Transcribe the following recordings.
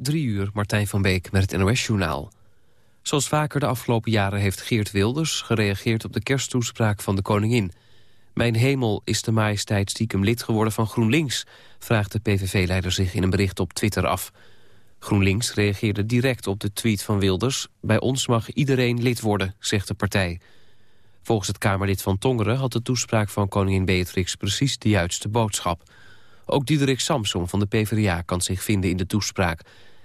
Drie uur, Martijn van Beek met het NOS-journaal. Zoals vaker de afgelopen jaren heeft Geert Wilders gereageerd op de kersttoespraak van de koningin. Mijn hemel is de majesteit stiekem lid geworden van GroenLinks, vraagt de PVV-leider zich in een bericht op Twitter af. GroenLinks reageerde direct op de tweet van Wilders. Bij ons mag iedereen lid worden, zegt de partij. Volgens het Kamerlid van Tongeren had de toespraak van koningin Beatrix precies de juiste boodschap. Ook Diederik Samson van de PvdA kan zich vinden in de toespraak.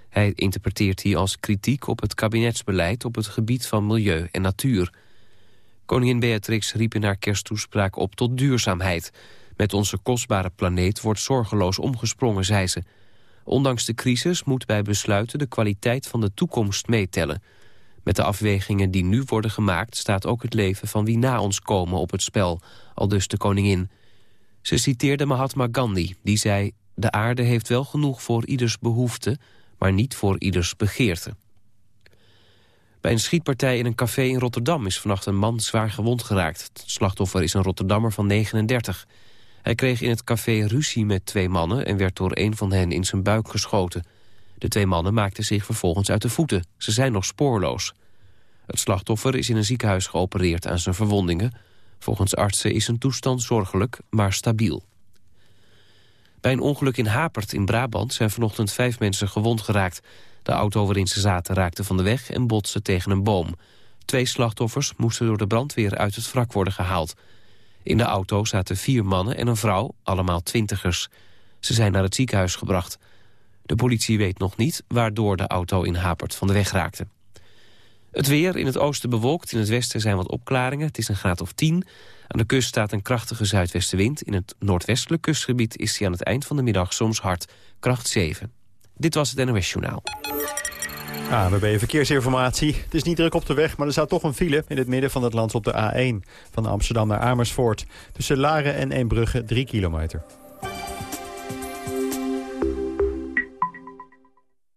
Hij interpreteert die als kritiek op het kabinetsbeleid op het gebied van milieu en natuur. Koningin Beatrix riep in haar kersttoespraak op tot duurzaamheid. Met onze kostbare planeet wordt zorgeloos omgesprongen, zei ze. Ondanks de crisis moet bij besluiten de kwaliteit van de toekomst meetellen. Met de afwegingen die nu worden gemaakt staat ook het leven van wie na ons komen op het spel, al dus de koningin. Ze citeerde Mahatma Gandhi, die zei... de aarde heeft wel genoeg voor ieders behoefte, maar niet voor ieders begeerte. Bij een schietpartij in een café in Rotterdam is vannacht een man zwaar gewond geraakt. Het slachtoffer is een Rotterdammer van 39. Hij kreeg in het café ruzie met twee mannen en werd door een van hen in zijn buik geschoten. De twee mannen maakten zich vervolgens uit de voeten. Ze zijn nog spoorloos. Het slachtoffer is in een ziekenhuis geopereerd aan zijn verwondingen. Volgens artsen is zijn toestand zorgelijk, maar stabiel. Bij een ongeluk in Hapert in Brabant zijn vanochtend vijf mensen gewond geraakt. De auto waarin ze zaten raakte van de weg en botste tegen een boom. Twee slachtoffers moesten door de brandweer uit het wrak worden gehaald. In de auto zaten vier mannen en een vrouw, allemaal twintigers. Ze zijn naar het ziekenhuis gebracht. De politie weet nog niet waardoor de auto in Hapert van de weg raakte. Het weer in het oosten bewolkt, in het westen zijn wat opklaringen. Het is een graad of 10. Aan de kust staat een krachtige zuidwestenwind. In het noordwestelijk kustgebied is hij aan het eind van de middag soms hard, kracht 7. Dit was het NOS Journaal. ANWB Verkeersinformatie. Het is niet druk op de weg, maar er staat toch een file in het midden van het land op de A1. Van Amsterdam naar Amersfoort. Tussen Laren en Eembrugge 3 kilometer.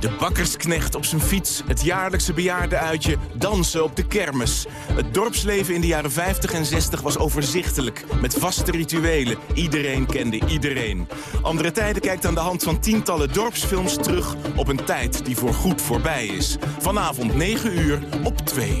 De bakkersknecht op zijn fiets, het jaarlijkse bejaardenuitje, dansen op de kermis. Het dorpsleven in de jaren 50 en 60 was overzichtelijk, met vaste rituelen. Iedereen kende iedereen. Andere tijden kijkt aan de hand van tientallen dorpsfilms terug op een tijd die voorgoed voorbij is. Vanavond 9 uur op 2.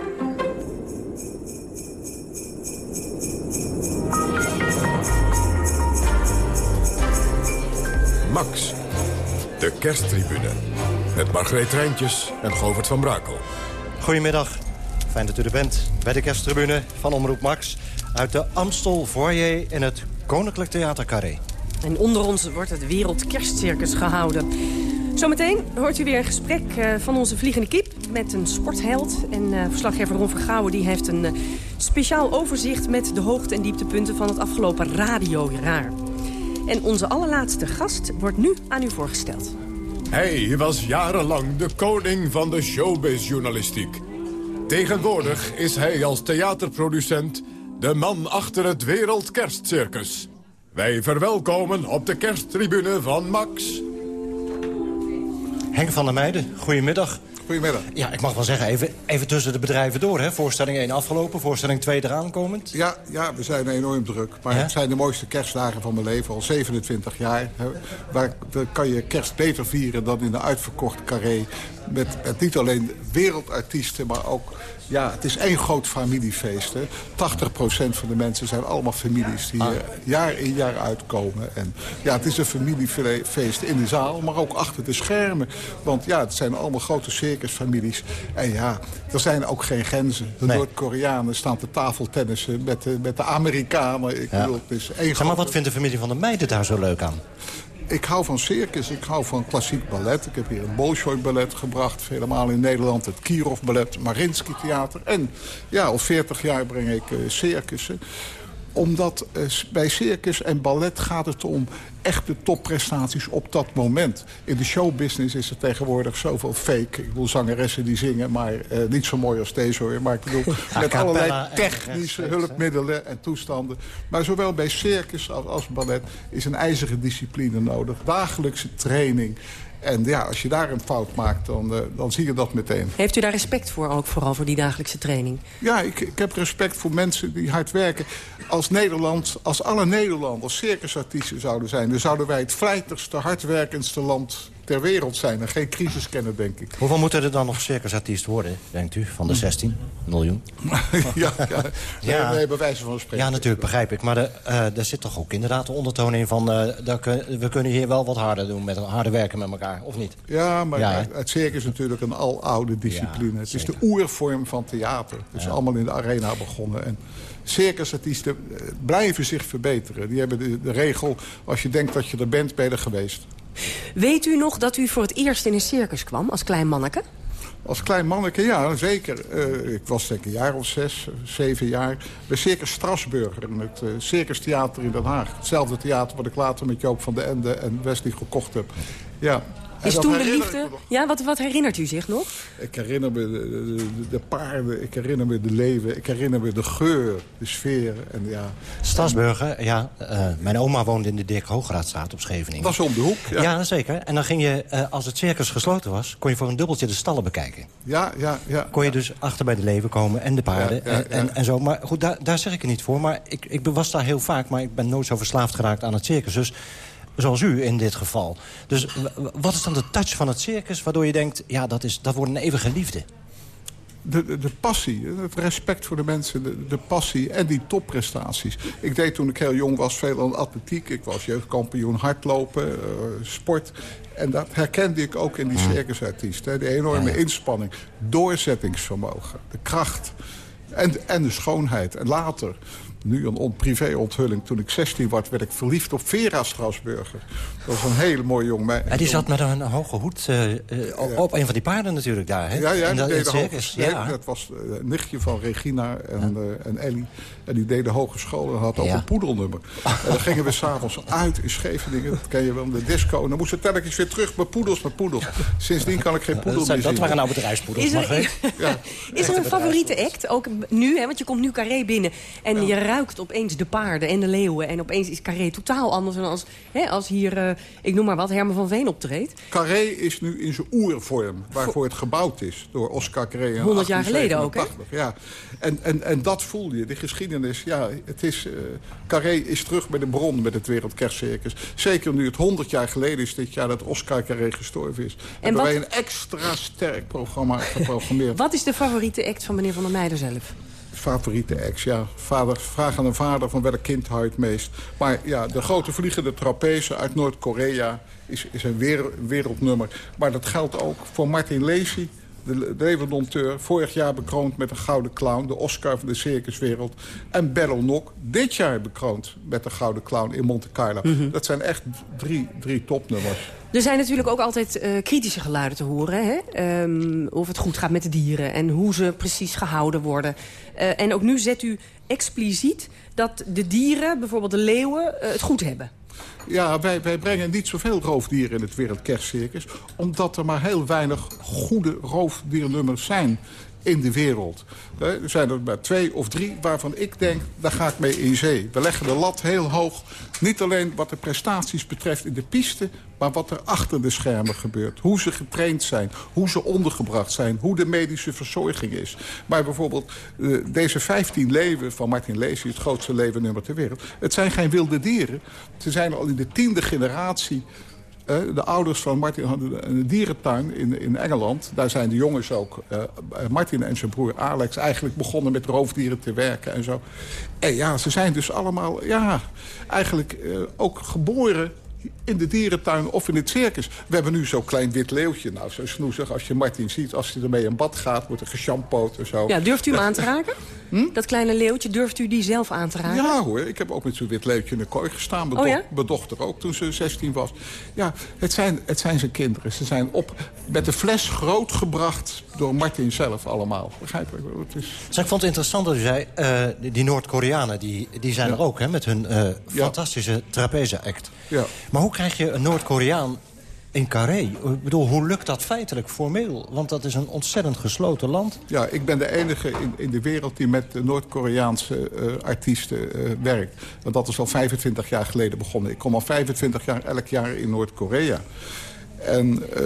Max. De kersttribune. Met Margreet Treintjes en Govert van Brakel. Goedemiddag. Fijn dat u er bent bij de kersttribune van Omroep Max... uit de Amstel Foyer in het Koninklijk Theater Carré. En onder ons wordt het Wereldkerstcircus gehouden. Zometeen hoort u weer een gesprek eh, van onze vliegende kip met een sportheld. En uh, verslaggever Ron Vergouwen die heeft een uh, speciaal overzicht... met de hoogte- en dieptepunten van het afgelopen radiojaar. En onze allerlaatste gast wordt nu aan u voorgesteld. Hij was jarenlang de koning van de showbiz-journalistiek. Tegenwoordig is hij als theaterproducent de man achter het Wereldkerstcircus. Wij verwelkomen op de kersttribune van Max... Henk van der Meijden, goedemiddag. Goedemiddag. Ja, ik mag wel zeggen, even, even tussen de bedrijven door. Hè? Voorstelling 1 afgelopen, voorstelling 2 eraan komend. Ja, ja, we zijn enorm druk. Maar Ja? het zijn de mooiste kerstdagen van mijn leven, al 27 jaar. Hè. Waar kan je kerst beter vieren dan in de uitverkochte carré... met, met niet alleen wereldartiesten, maar ook... Ja, het is één groot familiefeest. Hè. 80% van de mensen zijn allemaal families die ah. jaar in jaar uitkomen. En ja, het is een familiefeest in de zaal, maar ook achter de schermen. Want ja, het zijn allemaal grote circusfamilies. En ja, er zijn ook geen grenzen. De Noord-Koreanen staan te tafeltennissen met de, met de Amerikanen. Ik bedoel, het is één zeg maar, wat vindt de familie van de meiden daar zo leuk aan? Ik hou van circus, ik hou van klassiek ballet. Ik heb hier een Bolshoi ballet gebracht, helemaal in Nederland. Het Kirov ballet, Marinsky theater. En ja, al 40 jaar breng ik uh, circussen omdat uh, bij circus en ballet gaat het om echte topprestaties op dat moment. In de showbusiness is er tegenwoordig zoveel fake. Ik bedoel, zangeressen die zingen, maar uh, niet zo mooi als deze hoor. Maar ik bedoel, met allerlei technische hulpmiddelen en toestanden. Maar zowel bij circus als, als ballet is een ijzeren discipline nodig. Dagelijkse training. En ja, als je daar een fout maakt, dan, uh, dan zie je dat meteen. Heeft u daar respect voor ook, vooral voor die dagelijkse training? Ja, ik, ik heb respect voor mensen die hard werken. Als Nederland, als alle Nederlanders circusartiesten zouden zijn... dan zouden wij het vlijtigste, hardwerkendste land ter wereld zijn en geen crisis kennen, denk ik. Hoeveel moeten er dan nog circusartiest worden, denkt u, van de 16 miljoen? ja, ja, ja. Nee, bij wijze van spreken. Ja, natuurlijk, begrijp ik. Maar de, uh, er zit toch ook inderdaad de ondertoon in van... Uh, we kunnen hier wel wat harder doen, met harder werken met elkaar, of niet? Ja, maar het circus is natuurlijk een aloude discipline. het is de oervorm van theater. Het is allemaal in de arena begonnen. En circusartiesten eh, blijven zich verbeteren. Die hebben de, de regel, als je denkt dat je er bent, ben je er geweest. Weet u nog dat u voor het eerst in een circus kwam als klein manneke? Als klein manneke, ja, zeker. Uh, ik was denk ik een jaar of zes, zeven jaar. Bij Circus Strasburger, het uh, Circus Theater in Den Haag. Hetzelfde theater wat ik later met Joop van den Ende en Wesley gekocht heb. Ja, is toen de liefde... Ja, wat, wat herinnert u zich nog? Ik herinner me de, de, de, paarden, ik herinner me de leven, ik herinner me de geur, de sfeer. En ja. Stadsburger, ja, uh, mijn oma woonde in de Dirk Hooggraadstraat op Scheveningen. Dat was om de hoek, ja. Ja, zeker. En dan ging je, uh, als het circus gesloten was, kon je voor een dubbeltje de stallen bekijken. Ja, ja, ja. Kon je dus achter bij de leven komen en de paarden ja, ja, en, en, zo. Maar goed, daar, daar zeg ik het niet voor. Maar ik, ik was daar heel vaak, maar ik ben nooit zo verslaafd geraakt aan het circus. Dus Zoals u in dit geval. Dus wat is dan de touch van het circus waardoor je denkt... ja, dat, is, dat wordt een eeuwige liefde? De, de, de, passie, het respect voor de mensen, de, de, passie en die topprestaties. Ik deed toen ik heel jong was veel aan atletiek. Ik was jeugdkampioen hardlopen, uh, sport. En dat herkende ik ook in die circusartiest. Hè. De enorme inspanning, doorzettingsvermogen, de kracht en, en de schoonheid. En later nu een on privé-onthulling. Toen ik 16 was, werd ik verliefd op Vera Strasburger. Dat was een hele mooie jong meisje. En die zat met een hoge hoed uh, op een van die paarden natuurlijk daar, hè? Ja, ja, die deed circus. Ja. dat was een eh, nichtje van Regina en, uh, en Ellie. En die deden hogeschool en had ook een poedelnummer. en dan gingen we s'avonds uit in Scheveningen. Dat ken je wel, de disco. En dan moesten telkens weer terug met poedels, met poedels. Sindsdien kan ik geen poedel meer zien. Dat waren nou bedrijfspoedels, is er, ja. is er een favoriete act? Ook nu, hè? Want je komt nu Carré binnen. En je ruikt opeens de paarden en de leeuwen. En opeens is Carré totaal anders dan als, hè, als hier, uh, ik noem maar wat, Herman van Veen optreedt. Carré is nu in zijn oervorm, waarvoor het gebouwd is. Door Oscar Carré. 100 jaar geleden ook, hè? Ja. En, en, en dat voel je, de geschiedenis. Ja, het is, uh, Carré is terug bij de bron met het Wereldkerstcircus. Zeker nu het 100 jaar geleden is dit jaar dat Oscar Carré gestorven is. En wat... wij een extra sterk programma geprogrammeerd. wat is de favoriete act van meneer Van der Meijden zelf? Favoriete ex, ja. Vader, vraag aan een vader van welk kind houdt het meest. Maar ja, de grote vliegende trapeze uit Noord-Korea is, is een wereldnummer. Maar dat geldt ook voor Martin Lacey de levendonteur, vorig jaar bekroond met een gouden clown... de Oscar van de circuswereld. En Battle Nok, dit jaar bekroond met de gouden clown in Monte Carlo. Mhm. Dat zijn echt drie, drie topnummers. Er zijn natuurlijk ook altijd uh, kritische geluiden te horen. Hè? Um, of het goed gaat met de dieren en hoe ze precies gehouden worden. Uh, en ook nu zet u expliciet dat de dieren, bijvoorbeeld de leeuwen, uh, het goed hebben. Ja, wij, brengen niet zoveel roofdieren in het Wereldkerstcircus... omdat er maar heel weinig goede roofdiernummers zijn in de wereld. Er zijn er maar twee of drie waarvan ik denk, daar ga ik mee in zee. We leggen de lat heel hoog. Niet alleen wat de prestaties betreft in de piste... maar wat er achter de schermen gebeurt. Hoe ze getraind zijn, hoe ze ondergebracht zijn... hoe de medische verzorging is. Maar bijvoorbeeld uh, deze 15 leeuwen van Martin Lacey... het grootste leeuwennummer ter wereld... het zijn geen wilde dieren. Ze zijn al in de tiende generatie de ouders van Martin hadden een dierentuin in, in Engeland. Daar zijn de jongens ook, uh, Martin en zijn broer Alex... eigenlijk begonnen met roofdieren te werken en zo. En ja, ze zijn dus allemaal ja, eigenlijk uh, ook geboren in de dierentuin of in het circus. We hebben nu zo'n klein wit leeuwtje. Nou, zo snoezig als je Martin ziet. Als hij ermee in bad gaat, wordt er geshampood en zo. Ja, durft u hem aan te raken? Hm? Dat kleine leeuwtje, durft u die zelf aan te raken? Ja hoor, ik heb ook met zo'n wit leeuwtje in de kooi gestaan. Mijn, oh, ja? mijn dochter ook, toen ze 16 was. Ja, het zijn, het zijn zijn kinderen. Ze zijn op, met de fles grootgebracht door Martin zelf allemaal. Begrijp je? Het is... Dus ik vond het interessant dat u zei... Uh, die Noord-Koreanen, die, die zijn Ja. er ook, hè, met hun uh, fantastische trapeze-act. Ja. Maar hoe krijg je een Noord-Koreaan in Carré? Ik bedoel, hoe lukt dat feitelijk formeel? Want dat is een ontzettend gesloten land. Ja, ik ben de enige in, in de wereld die met Noord-Koreaanse eh, artiesten eh, werkt. Want dat is al 25 jaar geleden begonnen. Ik kom al 25 jaar elk jaar in Noord-Korea. En... eh,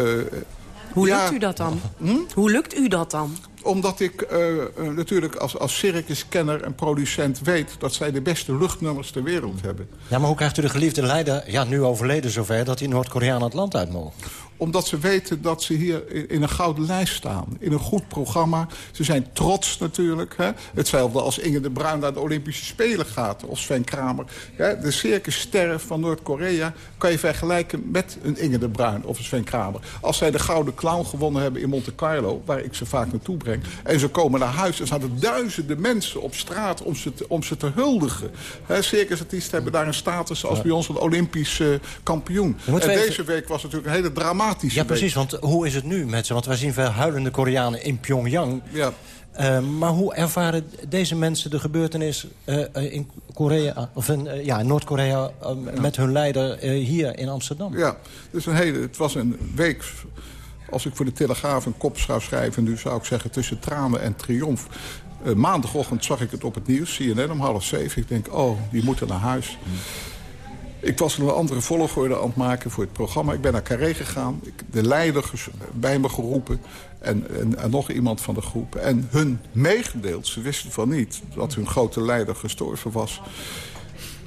Hoe ja, lukt u dat dan? Hm? Hoe lukt u dat dan? Omdat ik eh, eh, natuurlijk als, als circuskenner en producent weet... dat zij de beste luchtnummers ter wereld hebben. Ja, maar hoe krijgt u de geliefde leider, ja, nu overleden zover... dat die Noord-Koreanen het land uit mogen? Omdat ze weten dat ze hier in, een gouden lijst staan. In een goed programma. Ze zijn trots natuurlijk. Hè? Hetzelfde als Inge de Bruin naar de Olympische Spelen gaat. Of Sven Kramer. Ja, de circussterren van Noord-Korea kan je vergelijken met een Inge de Bruin of een Sven Kramer. Als zij de Gouden Clown gewonnen hebben in Monte Carlo... waar ik ze vaak naartoe breng... en ze komen naar huis... en staan er duizenden mensen op straat om ze te, om ze te huldigen. Hè, circusartiesten hebben daar een status als bij ons een Olympisch eh, kampioen. En deze week was natuurlijk een hele Ja, precies, want hoe is het nu met ze? Want wij zien veel huilende Koreanen in Pyongyang. Ja. Eh, maar hoe ervaren deze mensen de gebeurtenis eh, eh, in Korea, of in, ja, Noord-Korea met hun leider hier in Amsterdam? Ja, dus een hele, het was een week... Als ik voor de Telegraaf een kop zou schrijven... nu zou ik zeggen tussen tranen en triomf. Maandagochtend zag ik het op het nieuws, CNN om half zeven. Ik denk, oh, die moeten naar huis. Ik was een andere volgorde aan het maken voor het programma. Ik ben naar Carré gegaan. Ik, de leider bij me geroepen. En, en, nog iemand van de groep. En hun meegedeeld, ze wisten van niet... dat hun grote leider gestorven was.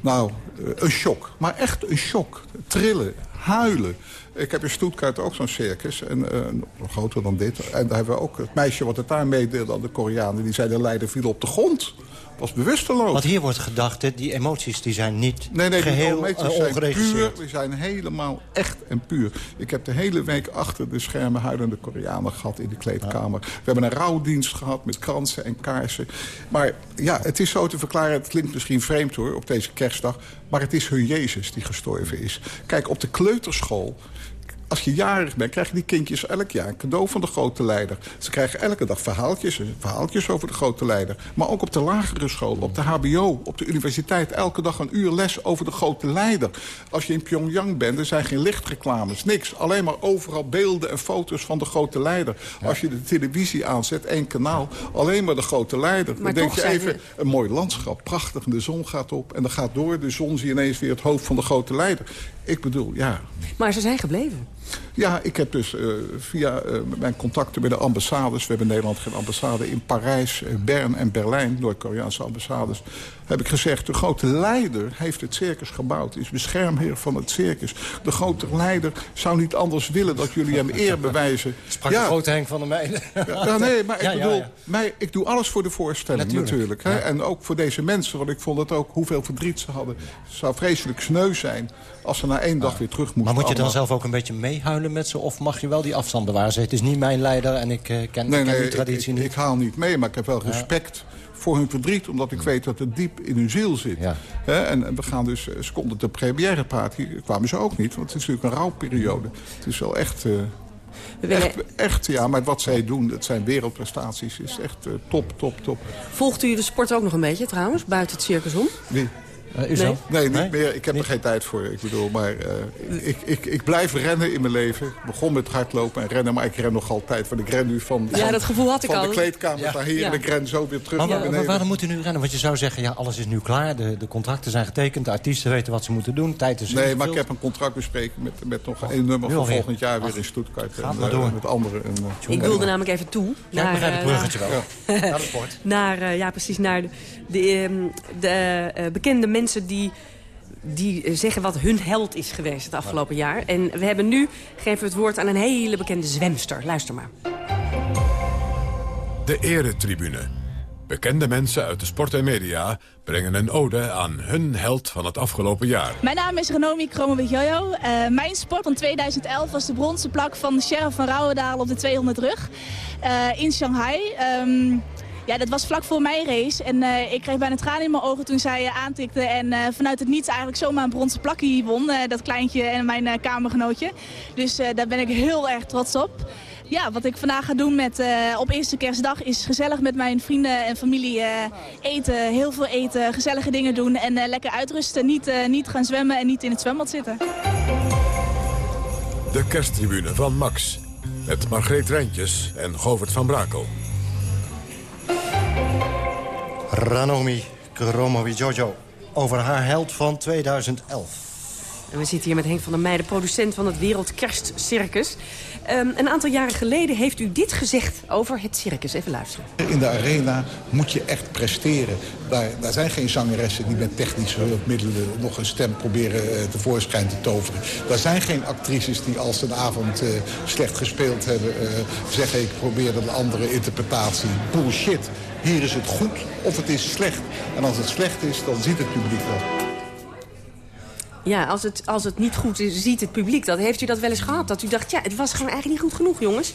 Nou, eh, een shock. Maar echt een shock. Trillen, huilen. Ik heb in Stuttgart ook zo'n circus. En, eh, groter dan dit. En daar hebben we ook het meisje wat het daar meedeelde aan de Koreanen. Die zei de leider viel op de grond. Was bewusteloos. Want hier wordt gedacht, hè, die emoties die zijn niet Nee, nee, die geheel eh, zijn puur. Die zijn helemaal echt en puur. Ik heb de hele week achter de schermen huilende Koreanen gehad in de kleedkamer. We hebben een rouwdienst gehad met kransen en kaarsen. Maar ja, het is zo te verklaren. Het klinkt misschien vreemd hoor, op deze kerstdag. Maar het is hun Jezus die gestorven is. Kijk, op de kleuterschool... Als je jarig bent, krijgen die kindjes elk jaar een cadeau van de grote leider. Ze krijgen elke dag verhaaltjes, verhaaltjes over de grote leider. Maar ook op de lagere school, op de hbo, op de universiteit... elke dag een uur les over de grote leider. Als je in Pyongyang bent, er zijn geen lichtreclames, niks. Alleen maar overal beelden en foto's van de grote leider. Als je de televisie aanzet, één kanaal, alleen maar de grote leider. Maar dan denk je even, we- een mooi landschap, prachtig. En de zon gaat op en dan gaat door de zon... zie je ineens weer het hoofd van de grote leider. Ik bedoel, ja... Maar ze zijn gebleven. Ja, ik heb dus eh, via eh, mijn contacten bij de ambassades... we hebben in Nederland geen ambassade in Parijs, Bern en Berlijn... Noord-Koreaanse ambassades... heb ik gezegd, de grote leider heeft het circus gebouwd... is beschermheer van het circus. De grote leider zou niet anders willen dat jullie hem eer bewijzen. Sprak de grote Henk van der Meijden. Ja, nee, maar ik bedoel. Mij, ik doe alles voor de voorstelling Natuurlijk. natuurlijk. hè. En ook voor deze mensen, want ik vond het ook hoeveel verdriet ze hadden. Het zou vreselijk sneu zijn als ze na één dag weer terug moesten. Maar moet je dan allemaal. zelf ook een beetje meehuilen met ze? Of mag je wel die afstand bewaren? Zeg, Het is niet mijn leider en ik eh, ken, Nee, ken nee, die traditie ik, niet. ik haal niet mee, maar ik heb wel respect voor hun verdriet. Omdat ik weet dat het diep in hun ziel zit. Hè, en, en we gaan dus, eh, ze konden de première party, kwamen ze ook niet. Want het is natuurlijk een rouwperiode. Het is wel echt... eh, We willen- Echt, echt, ja, maar wat zij doen, dat zijn wereldprestaties, is echt eh, top, top, top. Volgt u de sport ook nog een beetje trouwens, buiten het circus om? Wie? U zelf? Nee, niet Nee? meer. Ik heb er geen tijd voor. Ik bedoel, maar eh, ik, ik, ik blijf rennen in mijn leven. Ik begon met hardlopen en rennen, maar ik ren nog altijd. Want ik ren nu van, Ja, van- dat gevoel had ik van al. de kleedkamer Ja. naar hier Ja. en ik ren zo weer terug Maar naar waarom moet u nu rennen? Want je zou zeggen, ja, alles is nu klaar. De, de contracten zijn getekend. De artiesten weten wat ze moeten doen. Tijd is Nee, maar ik heb een contractbespreking met, met nog één nummer Nu van volgend jaar weer in Stuttgart. gaat en, maar eh, door. met anderen. En, eh, Ik wilde namelijk even toe. Ja, ik begrijp het eh, bruggetje wel. Ja. Naar de sport. naar, eh, ja, precies, naar de, de, ehm, de, eh, bekende mensen die die zeggen wat hun held is geweest het afgelopen jaar. En we hebben nu, geven we het woord aan een hele bekende zwemster. Luister maar. De Eretribune. Bekende mensen uit de sport en media brengen een ode aan hun held van het afgelopen jaar. Mijn naam is Renomi Kromowit-Jojo. Uh, mijn sport van 2011 was de bronzen plak van de sheriff van Rouwendaal op de 200 rug uh, in Shanghai. Um, ja, dat was vlak voor mijn race. En uh, ik kreeg bijna tranen in mijn ogen toen zij uh, aantikte. En uh, vanuit het niets eigenlijk zomaar een bronzen plakje won. dat kleintje en mijn kamergenootje. Dus daar ben ik heel erg trots op. Ja, wat ik vandaag ga doen met, op eerste kerstdag is gezellig met mijn vrienden en familie eten. Heel veel eten, gezellige dingen doen en lekker uitrusten. Niet, niet gaan zwemmen en niet in het zwembad zitten. De kersttribune van Max. Met Margreet Rijntjes en Govert van Brakel. Ranomi Kromowi Jojo over haar held van 2011. En we zitten hier met Henk van der Meijden, producent van het Wereldkerstcircus. Um, een aantal jaren geleden heeft u dit gezegd over het circus. Even luisteren. In de arena moet je echt presteren. Daar, daar zijn geen zangeressen die met technische hulpmiddelen... nog een stem proberen uh, tevoorschijn te toveren. Daar zijn geen actrices die als ze een avond uh, slecht gespeeld hebben... Uh, zeggen ik probeer een andere interpretatie. Bullshit. Hier is het goed of het is slecht. En als het slecht is, dan ziet het publiek dat. Ja, als het, als het niet goed is, ziet het publiek dat. Heeft u dat wel eens gehad? Dat u dacht, ja, het was gewoon eigenlijk niet goed genoeg, jongens?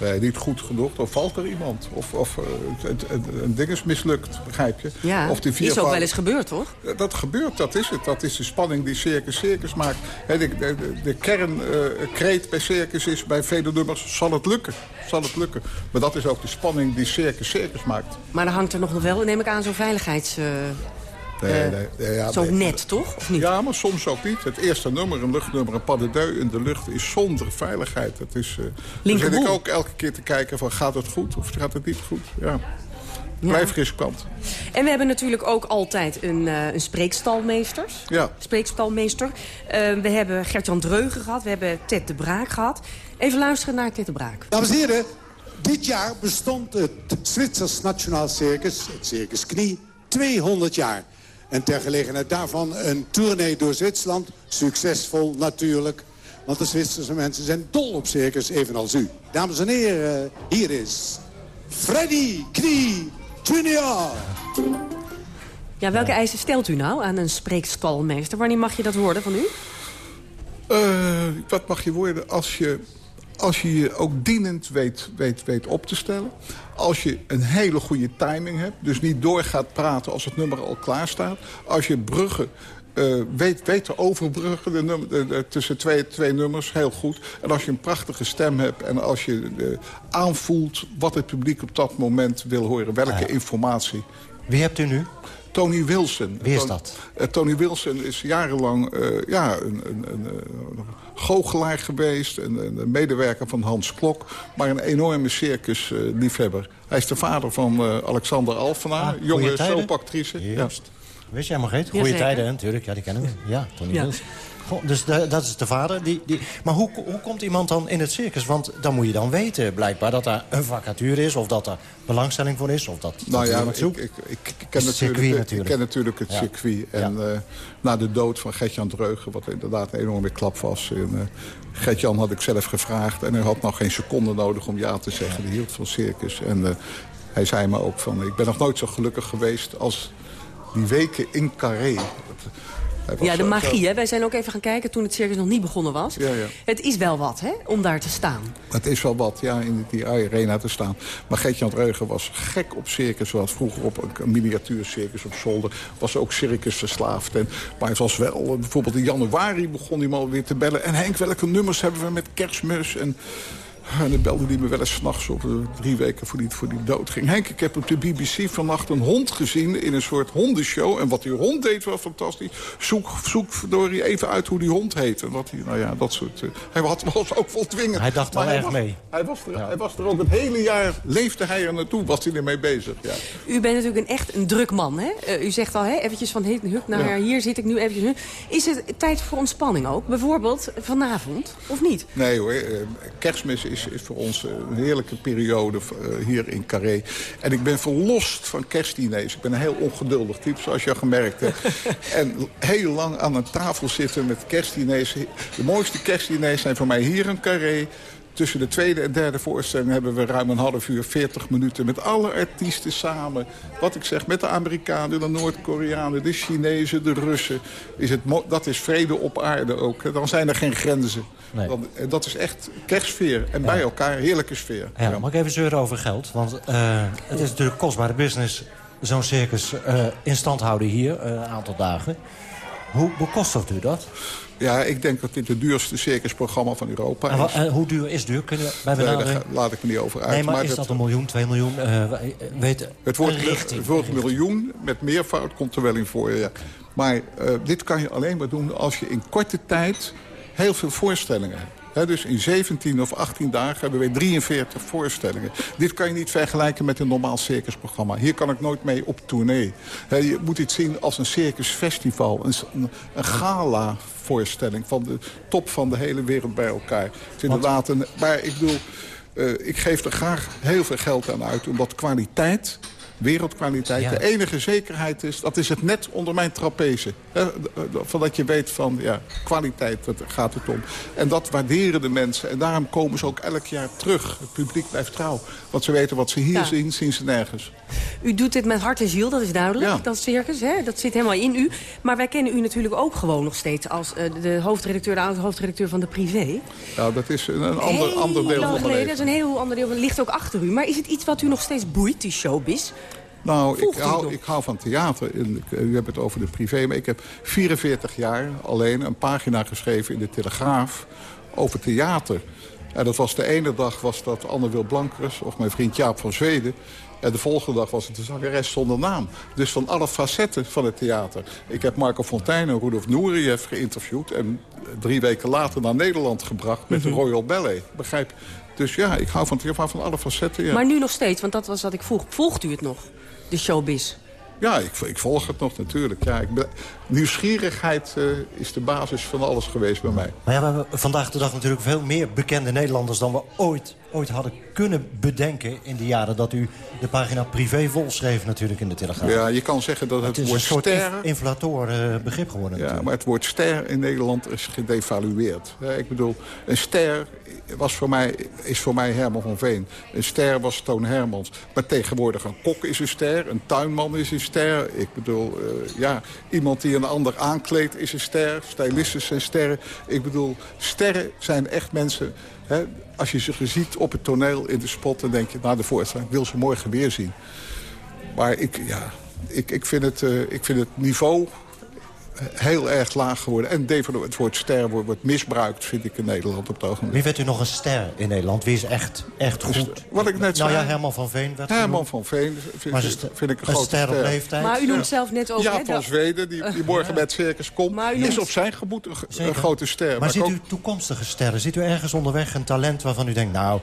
Nee, niet goed genoeg. Dan valt er iemand. Of, of het, een ding is mislukt, begrijp je? Ja, of die is ook wel eens gebeurd, toch? Dat gebeurt, dat is het. Dat is de spanning die Circus Circus maakt. de, de, de kernkreet uh, bij Circus is bij vele nummers, zal het lukken? Zal het lukken? Maar dat is ook de spanning die Circus Circus maakt. Maar dan hangt er nog wel, neem ik aan, zo'n veiligheids... Uh... Nee, nee, nee, ja, zo net, toch? Of niet? Ja, maar soms ook niet. Het eerste nummer, een luchtnummer, een pas de deux in de lucht... is zonder veiligheid. Dat is, uh, dan zit ik ook elke keer te kijken van gaat het goed of gaat het niet goed. Ja. Blijf riskant. En we hebben natuurlijk ook altijd een, uh, een spreekstalmeester. Ja. Spreekstalmeester. Uh, we hebben Gert-Jan Dreugen gehad. We hebben Ted de Braak gehad. Even luisteren naar Ted de Braak. Dames en heren, dit jaar bestond het Zwitsers Nationaal Circus, het Circus Knie, 200 jaar. En ter gelegenheid daarvan een tournee door Zwitserland. Succesvol natuurlijk. Want de Zwitserse mensen zijn dol op circus, evenals u. Dames en heren, hier is Freddy Knie Junior. Ja, welke eisen stelt u nou aan een spreekstalmeester? Wanneer mag je dat worden van u? Uh, wat mag je worden als je als je je ook dienend weet, weet, weet op te stellen. Als je een hele goede timing hebt. Dus niet door gaat praten als het nummer al klaar staat. Als je bruggen uh, weet, weet te overbruggen de nummer, de, de, tussen twee, twee nummers, heel goed. En als je een prachtige stem hebt en als je uh, aanvoelt... wat het publiek op dat moment wil horen, welke informatie. Wie hebt u nu? Tony Wilson. Wie is dat? Uh, Tony Wilson is jarenlang ja, een, een, een, een goochelaar geweest. Een, een, medewerker van Hans Klok. Maar een enorme circusliefhebber. Hij is de vader van uh, Alexander Alphenaar. Ah, jonge soapactrice. Juist. Ja. Weet jij maar, Goede tijden, natuurlijk. Ja, die kennen we. Ja, Tony ja. Wilson. Dus de, dat is de vader. Die, die, maar hoe, hoe komt iemand dan in het circus? Want dan moet je dan weten blijkbaar dat er een vacature is... of dat er belangstelling voor is, of dat, nou ja, ik, ik, ik, ik, ken natuurlijk, natuurlijk. ik ken natuurlijk het ja. circuit. En ja. uh, na de dood van Gertjan Dreugen, wat inderdaad een enorme klap was... En, uh, Gertjan had ik zelf gevraagd en hij had nog geen seconde nodig om ja te zeggen. Hij hield van circus. En uh, hij zei me ook van, ik ben nog nooit zo gelukkig geweest als die weken in Carré. Ja, de magie. Hè? Wij zijn ook even gaan kijken toen het circus nog niet begonnen was. Ja, ja. Het is wel wat, hè, om daar te staan. Het is wel wat, ja, in die arena te staan. Maar Gertjan Reugen was gek op circus. Zoals vroeger op een miniatuurcircus op zolder. Was ook circus verslaafd. En, maar het was wel, bijvoorbeeld in januari begon hij mal weer te bellen. En Henk, welke nummers hebben we met kerstmis? En en dan belde hij me wel eens s'nachts op drie weken voor die, voor die dood ging. Henk, ik heb op de BBC vannacht een hond gezien in een soort hondenshow. En wat die hond deed was fantastisch. Zoek, zoek verdorie even uit hoe die hond heet. En wat hij, nou ja, dat soort... Uh, hij had, was ook vol dwingen. Hij dacht wel erg was, mee. Hij was, er, ja. hij was er ook het hele jaar, leefde hij er naartoe, was hij ermee bezig. Ja. U bent natuurlijk een echt een druk man, hè? Uh, u zegt al, hè, eventjes van huk naar ja. hier zit ik nu eventjes. Is het tijd voor ontspanning ook? Bijvoorbeeld vanavond, of niet? Nee hoor, uh, kerstmis is is, is voor ons een heerlijke periode uh, hier in Carré. En ik ben verlost van kerstdiners. Ik ben een heel ongeduldig type, zoals je al gemerkt hebt. en heel lang aan een tafel zitten met kerstdiners. De mooiste kerstdiners zijn voor mij hier in Carré tussen de tweede en derde voorstelling hebben we ruim een half uur, 40 minuten... met alle artiesten samen. Wat ik zeg, met de Amerikanen, de Noord-Koreanen, de Chinezen, de Russen. Is het dat is vrede op aarde ook. Dan zijn er geen grenzen. Nee. Dan, dat is echt kerstsfeer. En bij elkaar heerlijke sfeer. Ja, Mag ik even zeuren over geld? Want uh, het is natuurlijk kostbare business... zo'n circus uh, in stand houden hier, uh, een aantal dagen. Hoe bekostigt u dat? Ja, ik denk dat dit het duurste circusprogramma van Europa is. En, hoe duur is duur? Kunnen bij nee, daar laat ik me niet over uit. Nee, maar, is dat een miljoen, twee miljoen? Uh, weet, het wordt, richting, het wordt een miljoen, met meervoud komt er wel in voor. Ja. Maar uh, dit kan je alleen maar doen als je in korte tijd heel veel voorstellingen hebt dus in 17 of 18 dagen hebben we 43 voorstellingen. Dit kan je niet vergelijken met een normaal circusprogramma. Hier kan ik nooit mee op tournee. je moet iets zien als een circusfestival. Een, een gala-voorstelling van de top van de hele wereld bij elkaar. Het is inderdaad een, maar ik bedoel, uh, ik geef er graag heel veel geld aan uit. Omdat kwaliteit wereldkwaliteit. De enige zekerheid is, dat is het net onder mijn trapeze. Van dat je weet van, ja, kwaliteit, dat gaat het om. En dat waarderen de mensen. En daarom komen ze ook elk jaar terug. Het publiek blijft trouw. Want ze weten wat ze hier zien, zien ze nergens. U doet dit met hart en ziel, dat is duidelijk, dat circus. Hè? Dat zit helemaal in u. Maar wij kennen u natuurlijk ook gewoon nog steeds... als uh, de hoofdredacteur, de oud-hoofdredacteur van de Privé. Nou, dat is een ander, ander deel van mijn leven. Dat is een heel ander deel, dat ligt ook achter u. Maar is het iets wat u nog steeds boeit, die showbiz? Nou, ik hou, ik hou, van theater. U hebt het over de privé, maar ik heb 44 jaar alleen een pagina geschreven in de Telegraaf over theater. En dat was de ene dag was dat Anne Wil Blankers of mijn vriend Jaap van Zweden. En de volgende dag was het de zangeres zonder naam. Dus van alle facetten van het theater. Ik heb Marco Fontein en Rudolf Nureyev geïnterviewd... en drie weken later naar Nederland gebracht met de mhm. Royal Ballet. Begrijp Dus ja, ik hou van theater van alle facetten. Ja. Maar nu nog steeds, want dat was wat ik vroeg. Volgt u het nog? De showbiz? Ja, ik, ik, volg het nog natuurlijk. Ja, ik nieuwsgierigheid uh, is de basis van alles geweest bij mij. Maar ja, we hebben vandaag de dag natuurlijk veel meer bekende Nederlanders... dan we ooit, ooit hadden kunnen bedenken in de jaren dat u de pagina privé volschreef natuurlijk in de Telegraaf. Ja, je kan zeggen dat het, het woord ster... Het is een soort inflator uh, begrip geworden. Ja, maar het woord ster in Nederland is gedevalueerd. Ja, ik bedoel, een ster was voor mij, is voor mij Herman van Veen. Een ster was Toon Hermans. Maar tegenwoordig een kok is een ster, een tuinman is een ster. Ik bedoel, uh, ja, iemand die een ander aankleedt is een ster. Stylisten zijn sterren. Ik bedoel, sterren zijn echt mensen... Hè, als je ze ziet op het toneel in de spot... dan denk je, nou, de voorstelling, ik wil ze morgen weer zien. Maar ik, ja, ik, ik, vind, het, uh, ik vind het niveau heel erg laag geworden. En het woord ster wordt, wordt, misbruikt, vind ik, in Nederland op het ogenblik. Wie werd u nog een ster in Nederland? Wie is echt, echt goed? wat ik net nou ja, Herman van Veen werd Herman van Veen vind, vind, ik een, grote ster. op leeftijd. Maar u noemt zelf net ook... Ja, van Zweden, die, die morgen met circus komt, maar is op zijn gebied een, grote ster. Maar, maar ziet u toekomstige sterren? Ziet u ergens onderweg een talent waarvan u denkt... nou,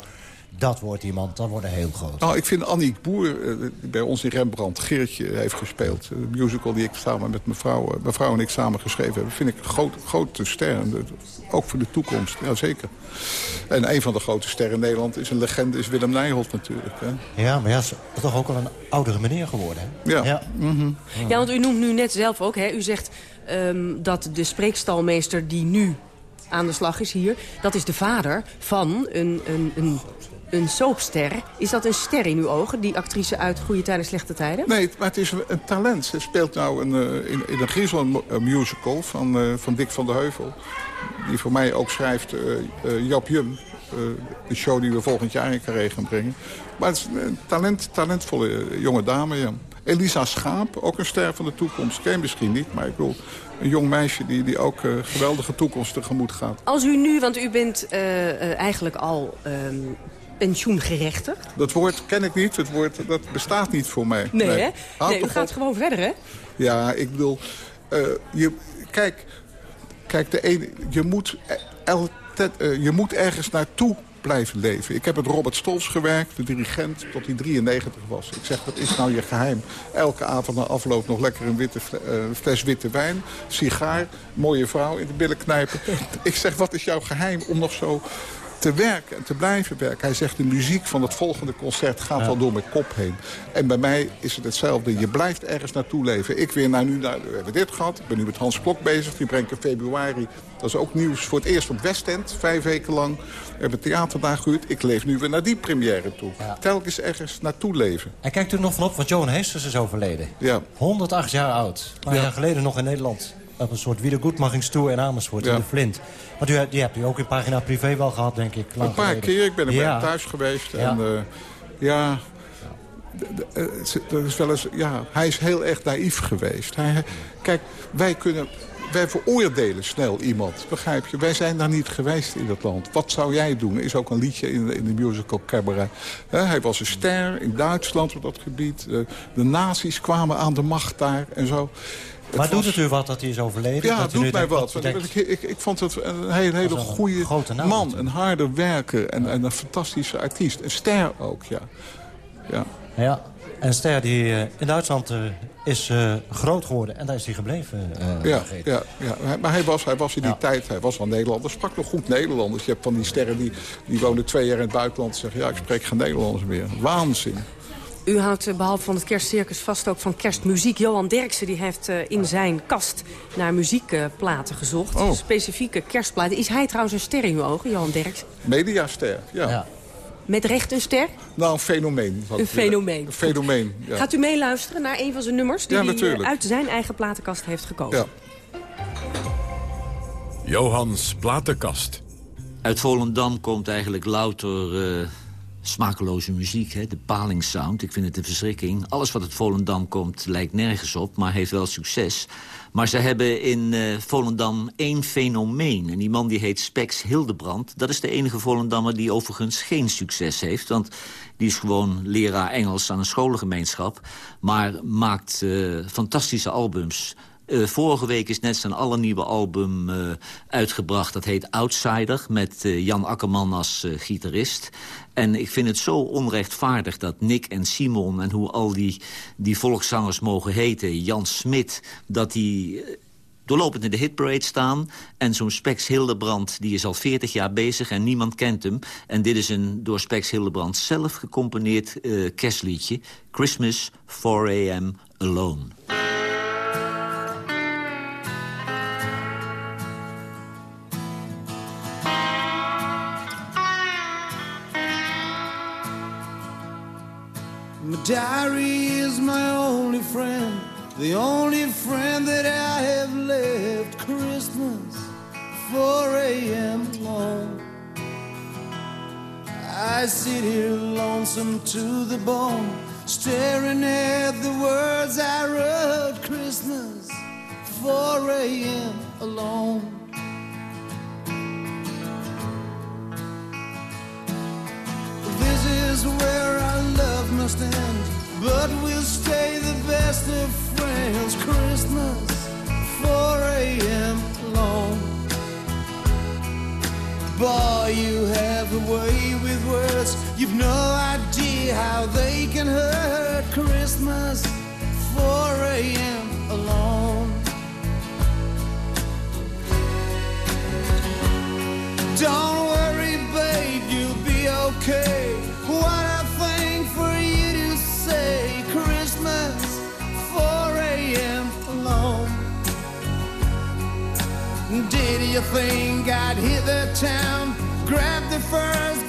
dat wordt iemand, dat wordt een heel groot. Nou, ik vind Annick Boer, eh, die bij ons in Rembrandt Geertje heeft gespeeld. Een musical die ik samen met mevrouw, eh, mevrouw en ik samen geschreven hebben. Vind ik een groot, grote ster. Ook voor de toekomst, ja zeker. En een van de grote sterren in Nederland is een legende, is Willem Nijholt natuurlijk. Hè. Ja, maar ja, is toch ook al een oudere meneer geworden. Hè? Ja. Ja. Mhm. ja, want u noemt nu net zelf ook, hè, u zegt um, dat de spreekstalmeester die nu aan de slag is hier... dat is de vader van een, een, een een soapster. Is dat een ster in uw ogen, die actrice uit Goede Tijden, Slechte Tijden? Nee, maar het is een, talent. Ze speelt nou een, uh, in, in, een Griezel musical van, uh, van Dick van der Heuvel. Die voor mij ook schrijft uh, Jap Jum. de show die we volgend jaar in Carré gaan brengen. Maar het is een talent, talentvolle jonge dame, ja. Elisa Schaap, ook een ster van de toekomst. Ken misschien niet, maar ik bedoel... een jong meisje die, die ook uh, geweldige toekomst tegemoet gaat. Als u nu, want u bent uh, eigenlijk al ehm, pensioengerechtigd? Dat woord ken ik niet. Het woord dat bestaat niet voor mij. Nee, nee. hè? Nee, u gaat gewoon verder, hè? Ja, ik bedoel... Uh, je, kijk, kijk de ene, je, moet, el, uh, je moet ergens naartoe blijven leven. Ik heb met Robert Stolz gewerkt, de dirigent, tot hij 93 was. Ik zeg, wat is nou je geheim? Elke avond na afloop nog lekker een witte uh, fles witte wijn, sigaar, mooie vrouw in de billen knijpen. Ik zeg, wat is jouw geheim om nog zo te werken en te blijven werken. Hij zegt de muziek van het volgende concert gaat wel door mijn kop heen. En bij mij is het hetzelfde. Je blijft ergens naartoe leven. Ik weer naar nu, naar, we hebben dit gehad. Ik ben nu met Hans Klok bezig. Die brengt in februari. Dat is ook nieuws voor het eerst op Westend. Vijf weken lang. We hebben theaterdagen gehuurd. Ik leef nu weer naar die première toe. Telkens ergens naartoe leven. En kijkt u nog van op, want Johan Heesters is overleden. Ja. 108 jaar oud. Een paar Ja. jaar geleden nog in Nederland. Op een soort wiedergoedmachingstour in Amersfoort, Ja. in de Flint. Want u, die hebt u ook in pagina privé wel gehad, denk ik. lang Een paar geleden. keer. Ik ben er Ja. thuis geweest. Ja. En eh, ja... eh, dat is wel eens, ja, hij is heel erg naïef geweest. Hij, kijk, wij kunnen... Wij veroordelen snel iemand, begrijp je? Wij zijn daar niet geweest in dat land. Wat zou jij doen? Is ook een liedje in, in de musical Cabaret. Hij was een ster in Duitsland op dat gebied. Eh, de nazi's kwamen aan de macht daar en zo. Maar Het doet was- het u wat dat hij is overleden? ja, dat het doet mij wat. denkt, Ik, ik, ik vond het een hele, hele een goede grote naam man. natuurlijk. Een harde werker en, en een fantastische artiest. Een ster ook, ja. ja. Ja, en Ster die eh, in Duitsland eh, is eh, groot geworden. En daar is hij gebleven. eh, Ja, ja, ja. Maar hij was, hij was in die Ja. tijd, hij was wel Nederlander. sprak nog goed Nederlanders. Je hebt van die sterren die, die wonen twee jaar in het buitenland... en zeggen, ja, ik spreek geen Nederlanders meer. Waanzin. U houdt eh, behalve van het kerstcircus vast ook van kerstmuziek. Johan Derksen die heeft eh, in zijn kast naar muziekplaten gezocht. Oh. Specifieke kerstplaten. Is hij trouwens een ster in uw ogen, Johan Derksen? Mediaster, ja. Ja. Met recht een ster? Nou, een fenomeen. Een fenomeen. Een fenomeen, ja. Gaat u meeluisteren naar een van zijn nummers... die Ja, hij natuurlijk. eh, uit zijn eigen platenkast heeft gekozen? ja. Johans platenkast. Uit Volendam komt eigenlijk louter eh, smakeloze muziek. Hè? De palingsound, ik vind het een verschrikking. Alles wat uit Volendam komt lijkt nergens op, maar heeft wel succes. Maar ze hebben in eh, Volendam één fenomeen. En die man die heet Spex Hildebrand. Dat is de enige Volendammer die overigens geen succes heeft. Want die is gewoon leraar Engels aan een scholengemeenschap. Maar maakt eh, fantastische albums. Eh, vorige week is net zijn allernieuwe album eh, uitgebracht. Dat heet Outsider, met eh, Jan Akkerman als gitarist. En ik vind het zo onrechtvaardig dat Nick en Simon... en hoe al die, die volkszangers mogen heten, Jan Smit... dat die doorlopend in de hitparade staan. En zo'n Spex Hildebrand die is al 40 jaar bezig en niemand kent hem. En dit is een door Spex Hildebrand zelf gecomponeerd kerstliedje. Christmas 4 a.m. Alone. Diary is my only friend, the only friend that I have left. Christmas, 4 a.m. alone. I sit here lonesome to the bone, staring at the words I wrote. Christmas, 4 a.m. alone. Is where our love must end, but we'll stay the best of friends. Christmas, 4 a.m. alone. Boy, you have a way with words. You've no idea how they can hurt. Christmas, 4 a.m. alone. Don't i'd hit the town, grab the first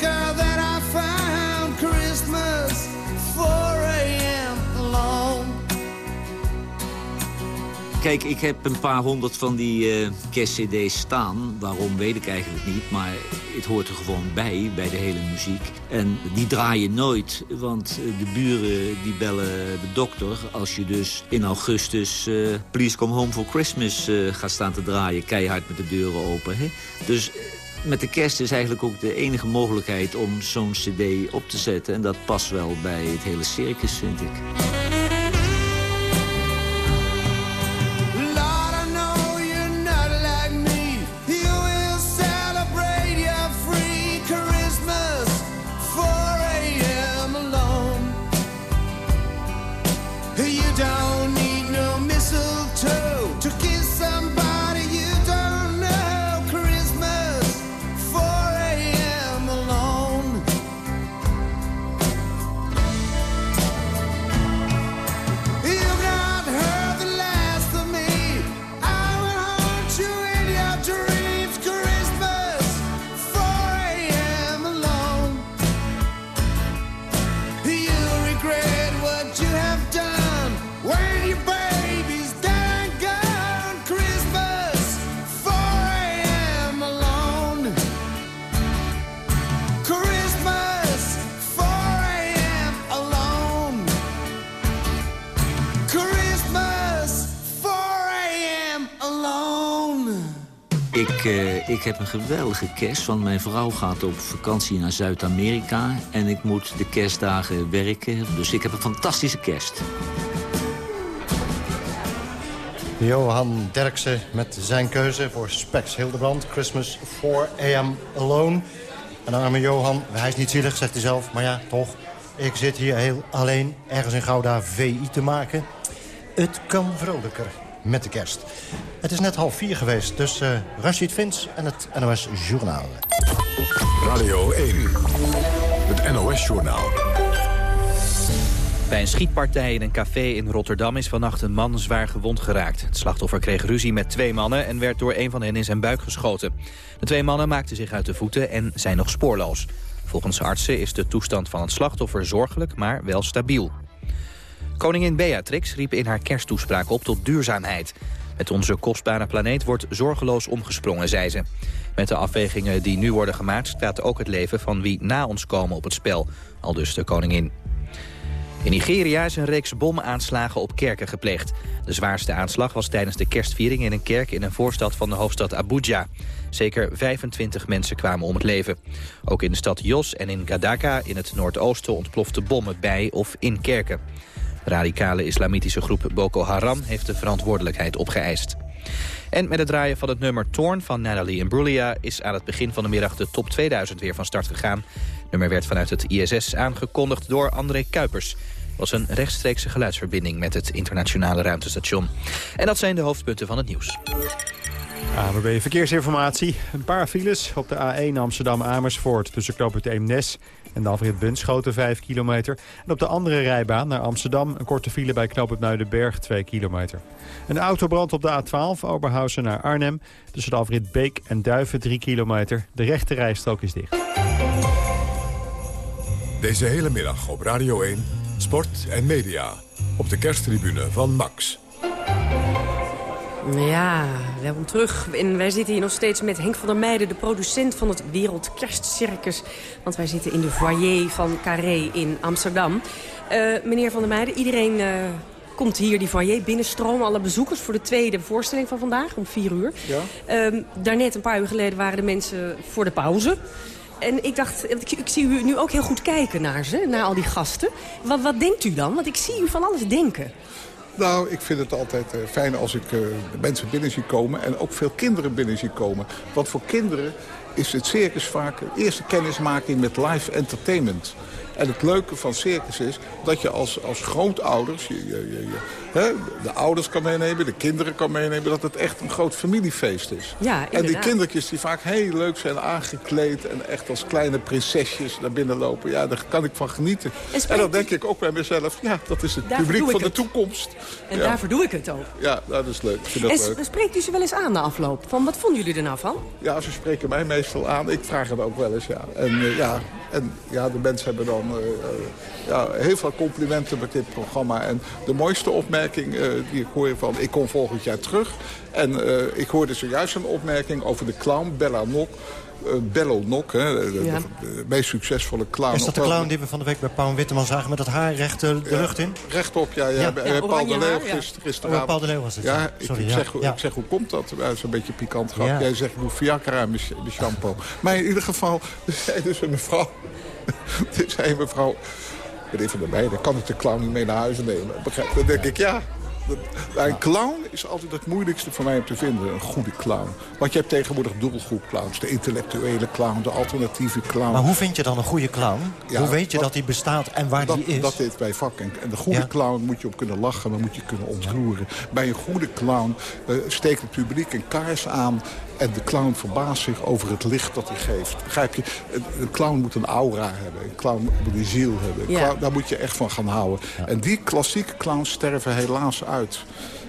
Kijk, ik heb een paar honderd van die eh kerstcd's staan. Waarom, weet ik eigenlijk niet. Maar het hoort er gewoon bij, bij de hele muziek. En die draai je nooit, want eh, de buren die bellen de dokter... als je dus in augustus eh, Please Come Home for Christmas gaat staan te draaien. Keihard met de deuren open. Hè? Dus... Met de kerst is eigenlijk ook de enige mogelijkheid om zo'n cd op te zetten. En dat past wel bij het hele circus, vind ik. Ik, eh, ik heb een geweldige kerst, want mijn vrouw gaat op vakantie naar Zuid-Amerika... en ik moet de kerstdagen werken, dus ik heb een fantastische kerst. Johan Derksen met zijn keuze voor Spex Hildebrand. Christmas 4 AM Alone. En arme Johan, hij is niet zielig, zegt hij zelf. Maar ja, toch, ik zit hier heel alleen ergens in Gouda VI te maken. Het kan vrolijker met de kerst. Het is net half vier geweest, dus uh, Rashid Vins en het NOS Journaal. Radio 1, het NOS Journaal. Bij een schietpartij in een café in Rotterdam is vannacht een man zwaar gewond geraakt. Het slachtoffer kreeg ruzie met twee mannen en werd door een van hen in zijn buik geschoten. De twee mannen maakten zich uit de voeten en zijn nog spoorloos. Volgens artsen is de toestand van het slachtoffer zorgelijk, maar wel stabiel. Koningin Beatrix riep in haar kersttoespraak op tot duurzaamheid. Met onze kostbare planeet wordt zorgeloos omgesprongen, zei ze. Met de afwegingen die nu worden gemaakt staat ook het leven van wie na ons komen op het spel, al dus de koningin. In Nigeria is een reeks bomaanslagen op kerken gepleegd. De zwaarste aanslag was tijdens de kerstviering in een kerk in een voorstad van de hoofdstad Abuja. Zeker 25 mensen kwamen om het leven. Ook in de stad Jos en in Gadaka in het noordoosten ontplofte bommen bij of in kerken. Radicale islamitische groep Boko Haram heeft de verantwoordelijkheid opgeëist. En met het draaien van het nummer Torn van Natalie Imbruglia... is aan het begin van de middag de top 2000 weer van start gegaan. Het nummer werd vanuit het ISS aangekondigd door André Kuipers was een rechtstreekse geluidsverbinding met het internationale ruimtestation. En dat zijn de hoofdpunten van het nieuws. ANWB Verkeersinformatie. Een paar files op de A1 Amsterdam-Amersfoort tussen knooppunt Eemnes en de afrit Bunschoten 5 kilometer. En op de andere rijbaan naar Amsterdam een korte file bij knooppunt Muidenberg 2 kilometer. Een autobrand op de A12 Oberhausen naar Arnhem tussen de afrit Beek en Duiven 3 kilometer. De rechte rijstrook is dicht. Deze hele middag op Radio 1, Sport en Media. Op de kersttribune van Max. Ja, welkom terug. En wij zitten hier nog steeds met Henk van der Meijden... de producent van het Wereldkerstcircus. Want wij zitten in de foyer van Carré in Amsterdam. Uh, meneer van der Meijden, iedereen... Uh, komt hier die foyer binnenstromen. Alle bezoekers voor de tweede voorstelling van vandaag om vier uur. Ja. Uh, daarnet, een paar uur geleden, waren de mensen voor de pauze. En ik dacht, ik, ik, zie u nu ook heel goed kijken naar ze, naar al die gasten. Wat, wat denkt u dan? Want ik zie u van alles denken. Nou, ik vind het altijd uh, fijn als ik uh, mensen binnen zie komen... en ook veel kinderen binnen zie komen. Want voor kinderen is het circus vaak eerste kennismaking met live entertainment. En het leuke van circus is dat je als, als grootouders... Je, je, hè, de ouders kan meenemen, de kinderen kan meenemen... dat het echt een groot familiefeest is. Ja, en die kindertjes die vaak heel leuk zijn aangekleed... en echt als kleine prinsesjes naar binnen lopen. Ja, daar kan ik van genieten. En, en dan denk ik ook bij mezelf... ja, dat is het publiek van de toekomst. En daarvoor doe ik het ook. Ja, dat is leuk. Ik vind dat en leuk. spreekt u ze wel eens aan na afloop? Van, wat vonden jullie er nou van? Ja, ze spreken mij meestal aan. Ik vraag het ook wel eens, ja. En uh, ja, en ja, de mensen hebben dan uh, ja, heel veel complimenten met dit programma. En de mooiste opmerking uh, die ik hoor van... ik kom volgend jaar terug. En uh, ik hoorde zojuist een opmerking over de clown Bella Nok. Uh, Bello Nok, hè, de, ja. de, de, meest succesvolle clown. Is dat de clown die we van de week bij Paul Witteman zagen... met dat haar recht de, de ja, lucht in? Rechtop, ja. ja, ja. Bij, ja Paul de Leeuw gisteravond. Oh, Paul de Leeuw was het. Ja, Sorry, ik, zeg, ik zeg, hoe komt dat? Dat is een beetje pikant grap. Jij zegt, Viagra in mijn shampoo. Maar in ieder geval, dus een mevrouw... Toen zei mevrouw, meneer Van der Meijden, kan ik de clown niet mee naar huis nemen? Begrijp, dan denk ik, ja. Een clown is altijd het moeilijkste voor mij om te vinden. Een goede clown. Want je hebt tegenwoordig doelgroep clowns. De intellectuele clown, de alternatieve clown. Maar hoe vind je dan een goede clown? Ja, hoe weet je wat, dat die bestaat en waar dat, die is? Dat heet bij vak. En de goede ja. clown moet je op kunnen lachen, maar moet je kunnen ontroeren. Bij een goede clown uh, steekt het publiek een kaars aan... En de clown verbaast zich over het licht dat hij geeft. Begrijp je? Een clown moet een aura hebben. Een clown moet een ziel hebben. Ja. Clown, daar moet je echt van gaan houden. Ja. En die klassieke clowns sterven helaas uit.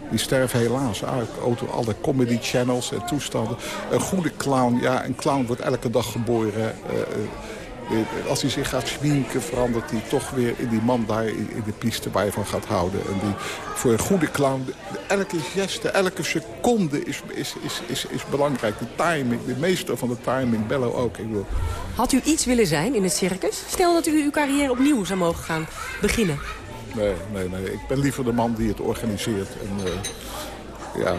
Die sterven helaas uit. Alle comedy channels en toestanden. Een goede clown, ja, een clown wordt elke dag geboren. Uh, als hij zich gaat schminken, verandert hij toch weer in die man daar in de piste waar je van gaat houden. En die, voor een goede clown, elke geste, elke seconde is, is, is, is, is belangrijk. De timing, de meester van de timing, Bello ook. Ik wil... Had u iets willen zijn in het circus? Stel dat u uw carrière opnieuw zou mogen gaan beginnen. Nee, nee, nee. Ik ben liever de man die het organiseert. En, uh, ja,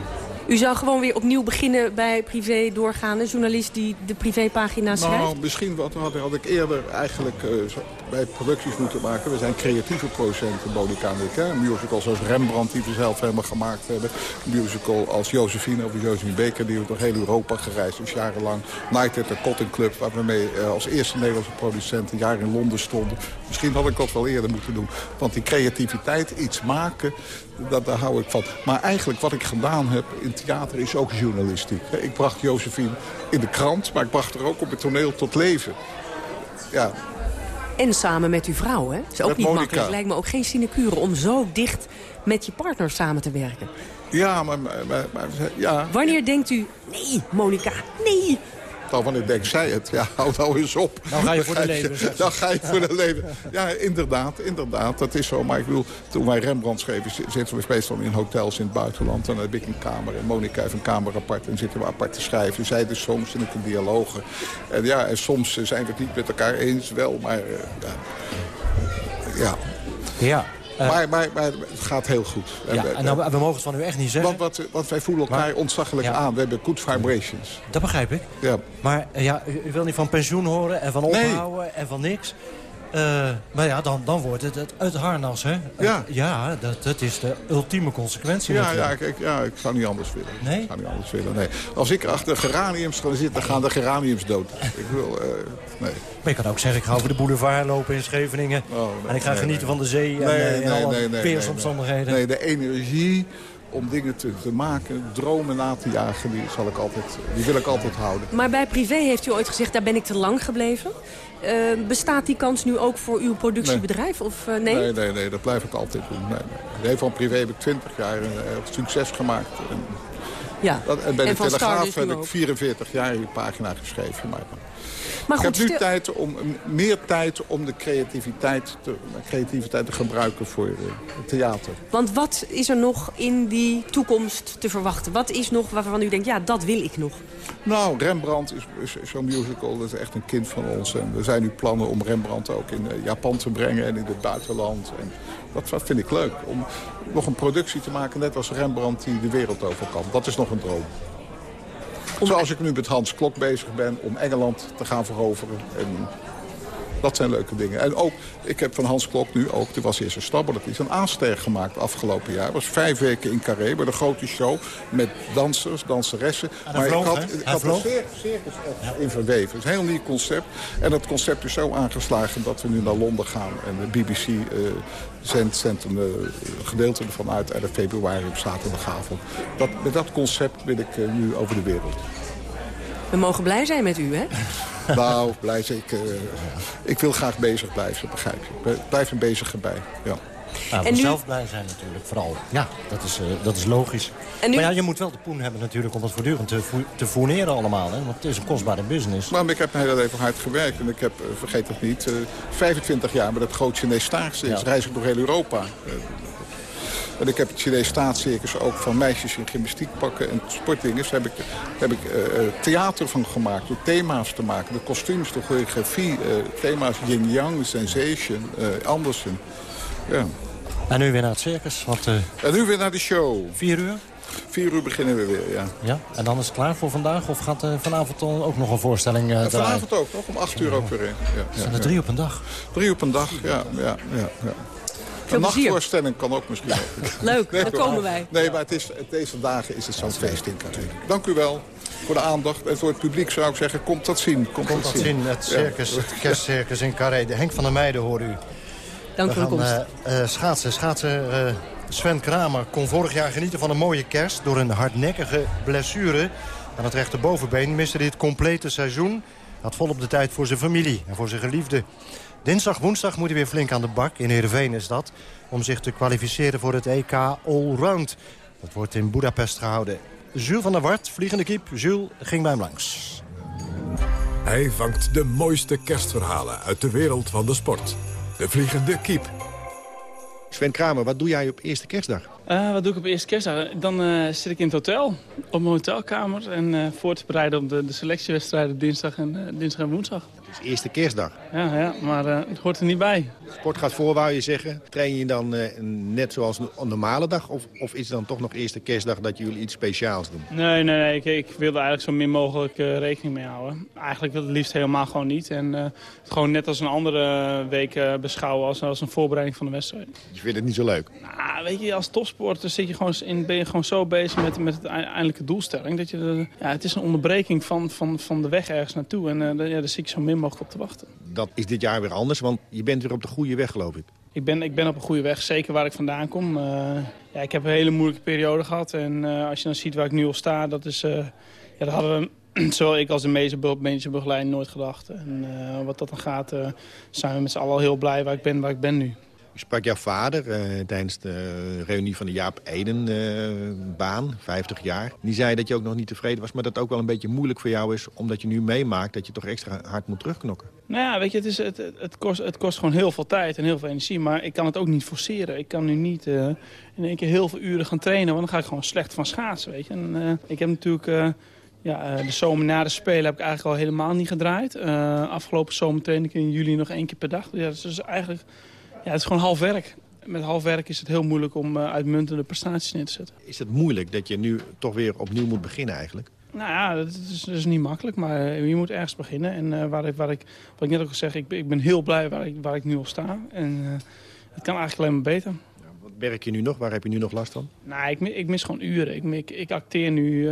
U zou gewoon weer opnieuw beginnen bij privé doorgaan. Een journalist die de privépagina schrijft? Nou, misschien wat, had, had ik eerder eigenlijk uh, bij producties moeten maken. We zijn creatieve producenten, Monica en ik. Hè? Een musical zoals Rembrandt, die we zelf helemaal gemaakt hebben. Musical als Josephine of Josephine Baker, die we door heel Europa gereisd is jarenlang. Night at the Cotton Club, waar we mee uh, als eerste Nederlandse producent een jaar in Londen stonden. Misschien had ik dat wel eerder moeten doen. Want die creativiteit, iets maken, dat, daar hou ik van. Maar eigenlijk wat ik gedaan heb in theater is ook journalistiek. Ik bracht Josephine in de krant, maar ik bracht er ook op het toneel tot leven. Ja. En samen met uw vrouw, hè? Dat is ook niet Monica. makkelijk. Lijkt me ook geen sinecure om zo dicht met je partner samen te werken. Ja, maar... maar, maar ja. Wanneer denkt u, nee, Monica, nee, nou, wanneer denk zij het? Ja, hou nou eens op. Dan ga je voor de leven. Dan ga je voor de leven. Ja, inderdaad, inderdaad. Dat is zo. Maar ik bedoel, toen wij Rembrandt schreven... zitten we meestal in hotels in het buitenland. En dan heb ik een kamer. En Monika heeft een kamer apart. En zitten we apart te schrijven. Zij dus soms in een dialogen. En ja, en soms zijn we het niet met elkaar eens. Wel, maar... Uh, ja. ja. Uh, maar, maar, maar, het gaat heel goed. Ja, en nou, we mogen het van u echt niet zeggen. Want, wat, wij voelen elkaar maar, ontzaglijk ja. aan. We hebben good vibrations. Dat begrijp ik. Ja. Maar ja, u wil niet van pensioen horen en van ophouden nee. en van niks. Uh, maar ja, dan, dan wordt het het, het harnas, hè? Ja. Uh, ja, dat, dat is de ultieme consequentie. Ja, ja, ik, ja, ik zou niet anders willen. Nee? Ik zou niet anders willen, nee. Als ik achter geraniums ga zitten, gaan de geraniums dood. Ik wil, uh, nee. Maar je kan ook zeggen, ik ga over de boulevard lopen in Scheveningen. Oh, nee, en ik ga nee, genieten nee. van de zee en, nee, en alle weersomstandigheden. Nee, de energie om dingen te, te, maken, dromen na te jagen, die, zal ik altijd, die wil ik altijd houden. Maar bij privé heeft u ooit gezegd, daar ben ik te lang gebleven. Uh, bestaat die kans nu ook voor uw productiebedrijf? Nee. Of, uh, nee? nee? Nee, nee, dat blijf ik altijd doen. Nee, nee. van privé heb ik 20 jaar uh, succes gemaakt. En, ja. dat, en bij en de Telegraaf heb ik 44 jaar die pagina geschreven. Maar, maar goed, ik heb nu tijd om, meer tijd om de creativiteit te, creativiteit te gebruiken voor het theater. Want wat is er nog in die toekomst te verwachten? Wat is nog waarvan u denkt, ja, dat wil ik nog? Nou, Rembrandt is, is zo'n musical, dat is echt een kind van ons. En er zijn nu plannen om Rembrandt ook in Japan te brengen en in het buitenland. En dat vind ik leuk, om nog een productie te maken, net als Rembrandt die de wereld over kan. Dat is nog een droom. Zoals ik nu met Hans Klok bezig ben om Engeland te gaan veroveren. En dat zijn leuke dingen. En ook, ik heb van Hans Klok nu ook, er was eerst een stabber, dat is een aanster gemaakt afgelopen jaar. Het was vijf weken in Carré, bij de grote show, met dansers, danseressen. maar vloog, ik had, ik had een circus in verweven. Het is een heel nieuw concept. En dat concept is zo aangeslagen dat we nu naar Londen gaan. En de BBC uh, zendt, zendt een uh, gedeelte ervan uit 11 februari op zaterdagavond. Dat, met dat concept wil ik uh, nu over de wereld. We mogen blij zijn met u, hè? Nou, blij zijn. Ik, uh, ik wil graag bezig blijven, begrijp je. Blijf er bezig erbij, ja. Nou, en nu... zelf blij zijn natuurlijk, vooral. Ja, dat is, uh, dat is logisch. Nu... Maar ja, je moet wel de poen hebben natuurlijk om dat voortdurend te, vo te fourneren allemaal. Hè? Want het is een kostbare business. Maar ik heb heel even hard gewerkt. En ik heb, uh, vergeet het niet, uh, 25 jaar met het groot Chinees staartje. Ja. reis ik door heel Europa. En ik heb het Chinees staatscircus ook van meisjes in gymnastiekpakken en sportdingen. heb ik, heb ik uh, theater van gemaakt door thema's te maken. De kostuums, de choreografie, uh, thema's yin-yang, sensation, uh, Andersen. Ja. En nu weer naar het circus. Wat, en nu weer naar de show. Vier uur? Vier uur beginnen we weer, ja. Ja, en dan is het klaar voor vandaag? Of gaat uh, vanavond dan ook nog een voorstelling uh, Vanavond ook nog, om acht uur ook weer in. Ja, ja, Zijn er drie op een dag? Drie op een dag, ja. ja, ja, ja. Een nachtvoorstelling kan ook misschien ook. Leuk, nee, daar komen wij. Nee, maar het is, deze dagen is het zo'n feest in natuurlijk. Dank u wel voor de aandacht. En voor het publiek zou ik zeggen, komt dat zien. Komt, komt dat, zien. Het circus, ja. het kerstcircus in Carré. De Henk van der Meijden hoor u. Dank voor de komst. Uh, uh, schaatsen, schaatsen uh, Sven Kramer kon vorig jaar genieten van een mooie kerst... door een hardnekkige blessure aan het rechterbovenbeen. Miste dit complete seizoen. Had volop de tijd voor zijn familie en voor zijn geliefde. Dinsdag, woensdag moet hij weer flink aan de bak. In Heerenveen is dat. Om zich te kwalificeren voor het EK Allround. Dat wordt in Budapest gehouden. Jules van der Wart, vliegende kiep. Jules ging bij hem langs. Hij vangt de mooiste kerstverhalen uit de wereld van de sport. De vliegende kiep. Sven Kramer, wat doe jij op eerste kerstdag? Uh, wat doe ik op eerste kerstdag? Dan uh, zit ik in het hotel, op mijn hotelkamer... en uh, voor te bereiden op de, de selectiewedstrijden dinsdag en, dinsdag en woensdag. Het is eerste kerstdag. Ja, ja maar uh, het hoort er niet bij. Sport gaat voor, wou je zeggen. Train je dan uh, net zoals een normale dag? Of, of is het dan toch nog eerste kerstdag dat jullie iets speciaals doen? Nee, nee, nee. Ik, ik wilde eigenlijk zo min mogelijk uh, rekening mee houden. Eigenlijk het liefst helemaal gewoon niet. En het gewoon net als een andere week beschouwen als, als een voorbereiding van de wedstrijd. Je vindt het niet zo leuk? Nou, weet je, als topsporter zit je gewoon in, ben je gewoon zo bezig met, met het eindelijke doelstelling. Dat je, ja, het is een onderbreking van, van, van de weg ergens naartoe. En ja, daar zit je zo min mogelijk op te wachten. Is dit jaar weer anders, want je bent weer op de goede weg, geloof ik. Ik ben, ik ben op een goede weg, zeker waar ik vandaan kom. Uh, ja, ik heb een hele moeilijke periode gehad. En uh, als je dan ziet waar ik nu al sta, dat is... Uh, ja, dat hadden we, zowel ik als de medische begeleiding nooit gedacht. En wat dat dan gaat, zijn we met z'n allen al heel blij waar ik ben, waar ik ben nu. Ik sprak jouw vader uh, tijdens de reunie van de Jaap Eden-baan, uh, 50 jaar. Die zei dat je ook nog niet tevreden was, maar dat het ook wel een beetje moeilijk voor jou is... omdat je nu meemaakt dat je toch extra hard moet terugknokken. Nou ja, weet je, het, is, het, het, kost, het kost gewoon heel veel tijd en heel veel energie. Maar ik kan het ook niet forceren. Ik kan nu niet uh, in één keer heel veel uren gaan trainen, want dan ga ik gewoon slecht van schaatsen, weet je. En, ik heb natuurlijk... Ja, de zomer na de Spelen heb ik eigenlijk al helemaal niet gedraaid. afgelopen zomer train ik in juli nog één keer per dag. Ja, dus eigenlijk ja, het is gewoon half werk. Met half werk is het heel moeilijk om uh, uitmuntende prestaties neer te zetten. Is het moeilijk dat je nu toch weer opnieuw moet beginnen eigenlijk? Nou ja, dat is, dat is niet makkelijk, maar eh, je moet ergens beginnen. En uh, waar ik, waar ik, wat ik net ook al zeg, ik ben, ik ben heel blij waar ik, waar ik nu al sta. En uh, het kan eigenlijk alleen maar beter. Ja, wat werk je nu nog? Waar heb je nu nog last van? Nou, ik, ik mis gewoon uren. Ik, ik, ik acteer nu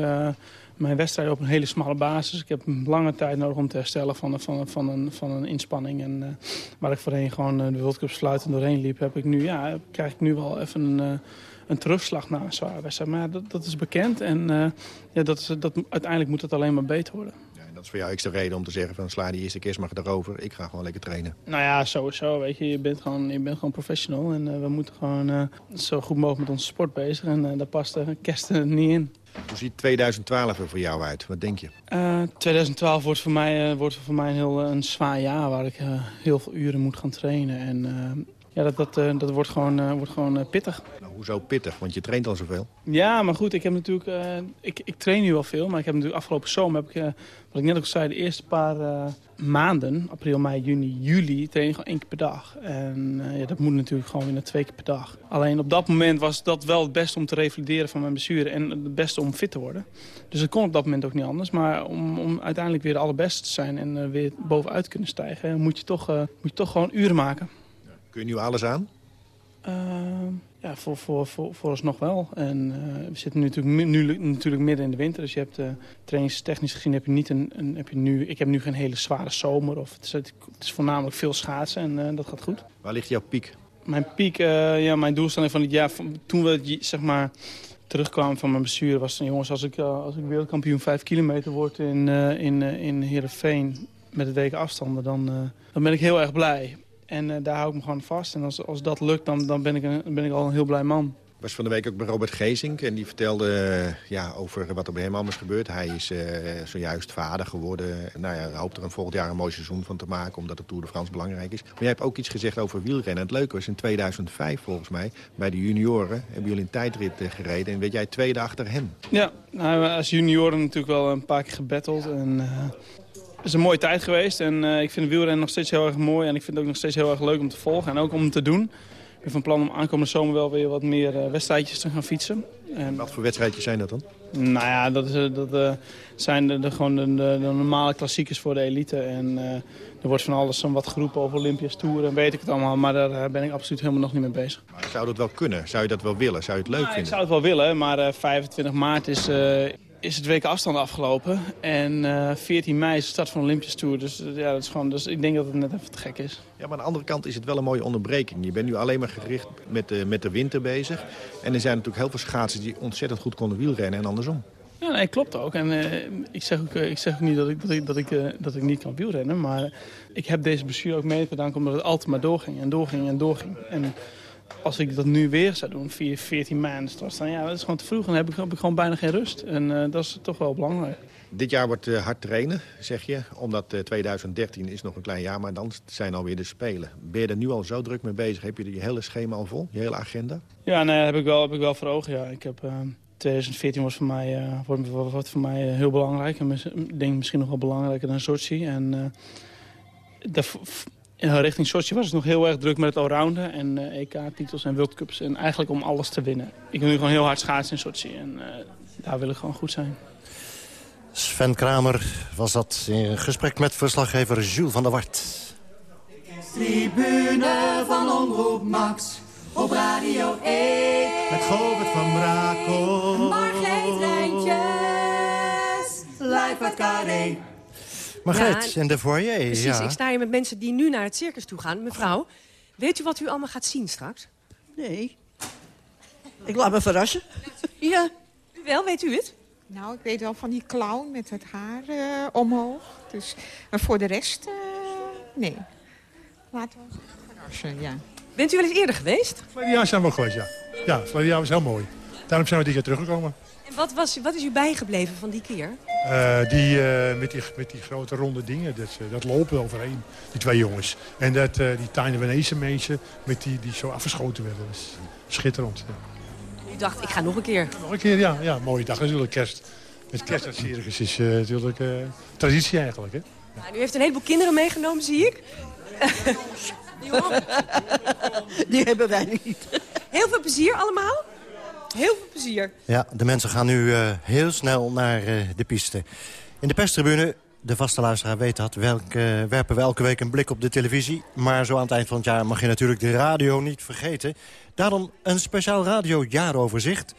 mijn wedstrijd op een hele smalle basis. Ik heb lange tijd nodig om te herstellen van, van, van, een, van een inspanning. En uh, waar ik voorheen gewoon uh, de World Cup sluitend doorheen liep, heb ik nu, ja, krijg ik nu wel even een, uh, een terugslag na een zware wedstrijd. Maar dat, dat is bekend en ja, dat is, dat, uiteindelijk moet het alleen maar beter worden. Dat is voor jou extra reden om te zeggen van sla die eerste kerstdag erover. Ik ga gewoon lekker trainen. Nou ja, sowieso. Weet je, je bent gewoon, je bent gewoon professional. En we moeten gewoon zo goed mogelijk met onze sport bezig. En daar past de kerst niet in. Hoe ziet 2012 er voor jou uit? Wat denk je? Uh, 2012 wordt voor mij, wordt voor mij een heel een zwaar jaar... waar ik heel veel uren moet gaan trainen. En ja, dat, dat, dat wordt gewoon, wordt gewoon pittig. Hoezo pittig? Want je traint al zoveel. Ja, maar goed, ik heb natuurlijk... ik, ik train nu al veel, maar ik heb natuurlijk afgelopen zomer... Heb ik, wat ik net ook zei, de eerste paar maanden, april, mei, juni, juli, train ik gewoon één keer per dag. En ja, dat moet natuurlijk gewoon weer naar twee keer per dag. Alleen op dat moment was dat wel het beste om te revalideren van mijn blessure en het beste om fit te worden. Dus dat kon op dat moment ook niet anders. Maar om, om uiteindelijk weer de allerbeste te zijn en weer bovenuit te kunnen stijgen, moet je toch, moet je toch gewoon uren maken. Kun je nu alles aan? Ja, voor, voor, voor, vooralsnog wel. En uh, we zitten nu natuurlijk, nu, natuurlijk midden in de winter. Dus je hebt uh, trainingstechnisch gezien heb je niet een, een, heb je nu, ik heb nu geen hele zware zomer. Of het, is, het is voornamelijk veel schaatsen en uh, dat gaat goed. Waar ligt jouw piek? Mijn piek, ja, mijn doelstelling van het jaar, van, toen we zeg maar terugkwamen van mijn blessure was... jongens, als ik, als ik wereldkampioen 5 kilometer word in, in, in Heerenveen met het weken afstanden... Dan, dan ben ik heel erg blij. En uh, daar hou ik me gewoon vast. En als, als dat lukt, dan, dan ben, ik een, ben ik al een heel blij man. Ik was van de week ook bij Robert Gezink en die vertelde uh, ja, over wat er bij hem allemaal is gebeurd. Hij is uh, zojuist vader geworden. Nou ja, hoopt er een volgend jaar een mooi seizoen van te maken, omdat de Tour de France belangrijk is. Maar jij hebt ook iets gezegd over wielrennen. En het leuke was, in 2005 volgens mij, bij de junioren, hebben jullie een tijdrit gereden. En weet jij tweede achter hem? Ja, nou, als junioren natuurlijk wel een paar keer gebatteld. En, het is een mooie tijd geweest en uh, ik vind de wielrennen nog steeds heel erg mooi. En ik vind het ook nog steeds heel erg leuk om te volgen en ook om te doen. Ik ben van plan om aankomende zomer wel weer wat meer uh, wedstrijdjes te gaan fietsen. En, wat voor wedstrijdjes zijn dat dan? Nou ja, dat, is, dat uh, zijn de, de, gewoon de, de, normale klassiekers voor de elite. En er wordt van alles wat geroepen over Olympia's Tour en weet ik het allemaal. Maar daar ben ik absoluut helemaal nog niet mee bezig. Maar zou dat wel kunnen? Zou je dat wel willen? Zou je het leuk nou, vinden? Ik zou het wel willen, maar 25 maart is is het weken afstand afgelopen. En uh, 14 mei is de start van de Olympisch Tour. Dus ja, dat is gewoon, dus ik denk dat het net even te gek is. Ja, maar aan de andere kant is het wel een mooie onderbreking. Je bent nu alleen maar gericht met de, met de winter bezig. En er zijn natuurlijk heel veel schaatsers die ontzettend goed konden wielrennen en andersom. Ja, nee, klopt ook. En uh, ik, zeg ook, ik zeg ook niet dat ik, dat, ik, dat, ik, dat ik niet kan wielrennen. Maar ik heb deze blessure ook mee te bedanken omdat het altijd maar doorging en doorging en doorging. En als ik dat nu weer zou doen, 14 maanden, dan, ja, dat is gewoon te vroeg. En dan heb ik, heb ik gewoon bijna geen rust. En uh, dat is toch wel belangrijk. Dit jaar wordt uh, hard trainen, zeg je. Omdat uh, 2013 is nog een klein jaar, maar dan zijn alweer de Spelen. Ben je er nu al zo druk mee bezig? Heb je je hele schema al vol, je hele agenda? Ja, nee, heb ik wel, heb ik wel voor ogen. Ja. Ik heb, 2014 was voor mij, wordt, wordt voor mij heel belangrijk. En ik denk misschien nog wel belangrijker dan Sochi. En de, in richting Sochi was het nog heel erg druk met het allrounden. En uh, EK-titels en World Cups. En eigenlijk om alles te winnen. Ik wil nu gewoon heel hard schaatsen in Sochi. En uh, daar wil ik gewoon goed zijn. Sven Kramer was dat in gesprek met verslaggever Jules van der Wart. Tribune van Omroep Max op Radio 1. Met Govert van Brakel. Margreet Rijntjes. Live uit Carré. Margreet, Ja, in de foyer. Precies, ja. ik sta hier met mensen die nu naar het circus toe gaan. Mevrouw, weet u wat u allemaal gaat zien straks? Nee. Ik laat me verrassen. Ja. U wel, weet u het? Nou, ik weet wel van die clown met het haar eh, omhoog. Dus, maar voor de rest, eh, nee. Laten we ons verrassen, ja. Bent u wel eens eerder geweest? Verleden jaar zijn we geweest, ja. Ja, verleden jaar was heel mooi. Daarom zijn we die keer teruggekomen. En wat, was, wat is u bijgebleven van die keer? Eh, die, eh, met, die, met die grote ronde dingen, dat, eh, dat lopen overheen, die twee jongens. En dat, eh, die Taiwanese mensen met die, die zo afgeschoten werden. Dat is schitterend. ja. U dacht, ik ga nog een keer. Nog een keer, ja. ja mooie dag natuurlijk, kerst. Het kerst uit Circus is eh, natuurlijk eh, traditie eigenlijk, hè. Nou, u heeft een heleboel kinderen meegenomen, zie ik. Die hebben wij niet. Heel veel plezier allemaal. Heel veel plezier. Ja, de mensen gaan nu eh, heel snel naar eh, de piste. In de perstribune, de vaste luisteraar weet dat, welk, eh, werpen we elke week een blik op de televisie. Maar zo aan het eind van het jaar mag je natuurlijk de radio niet vergeten. Daarom een speciaal radiojaaroverzicht.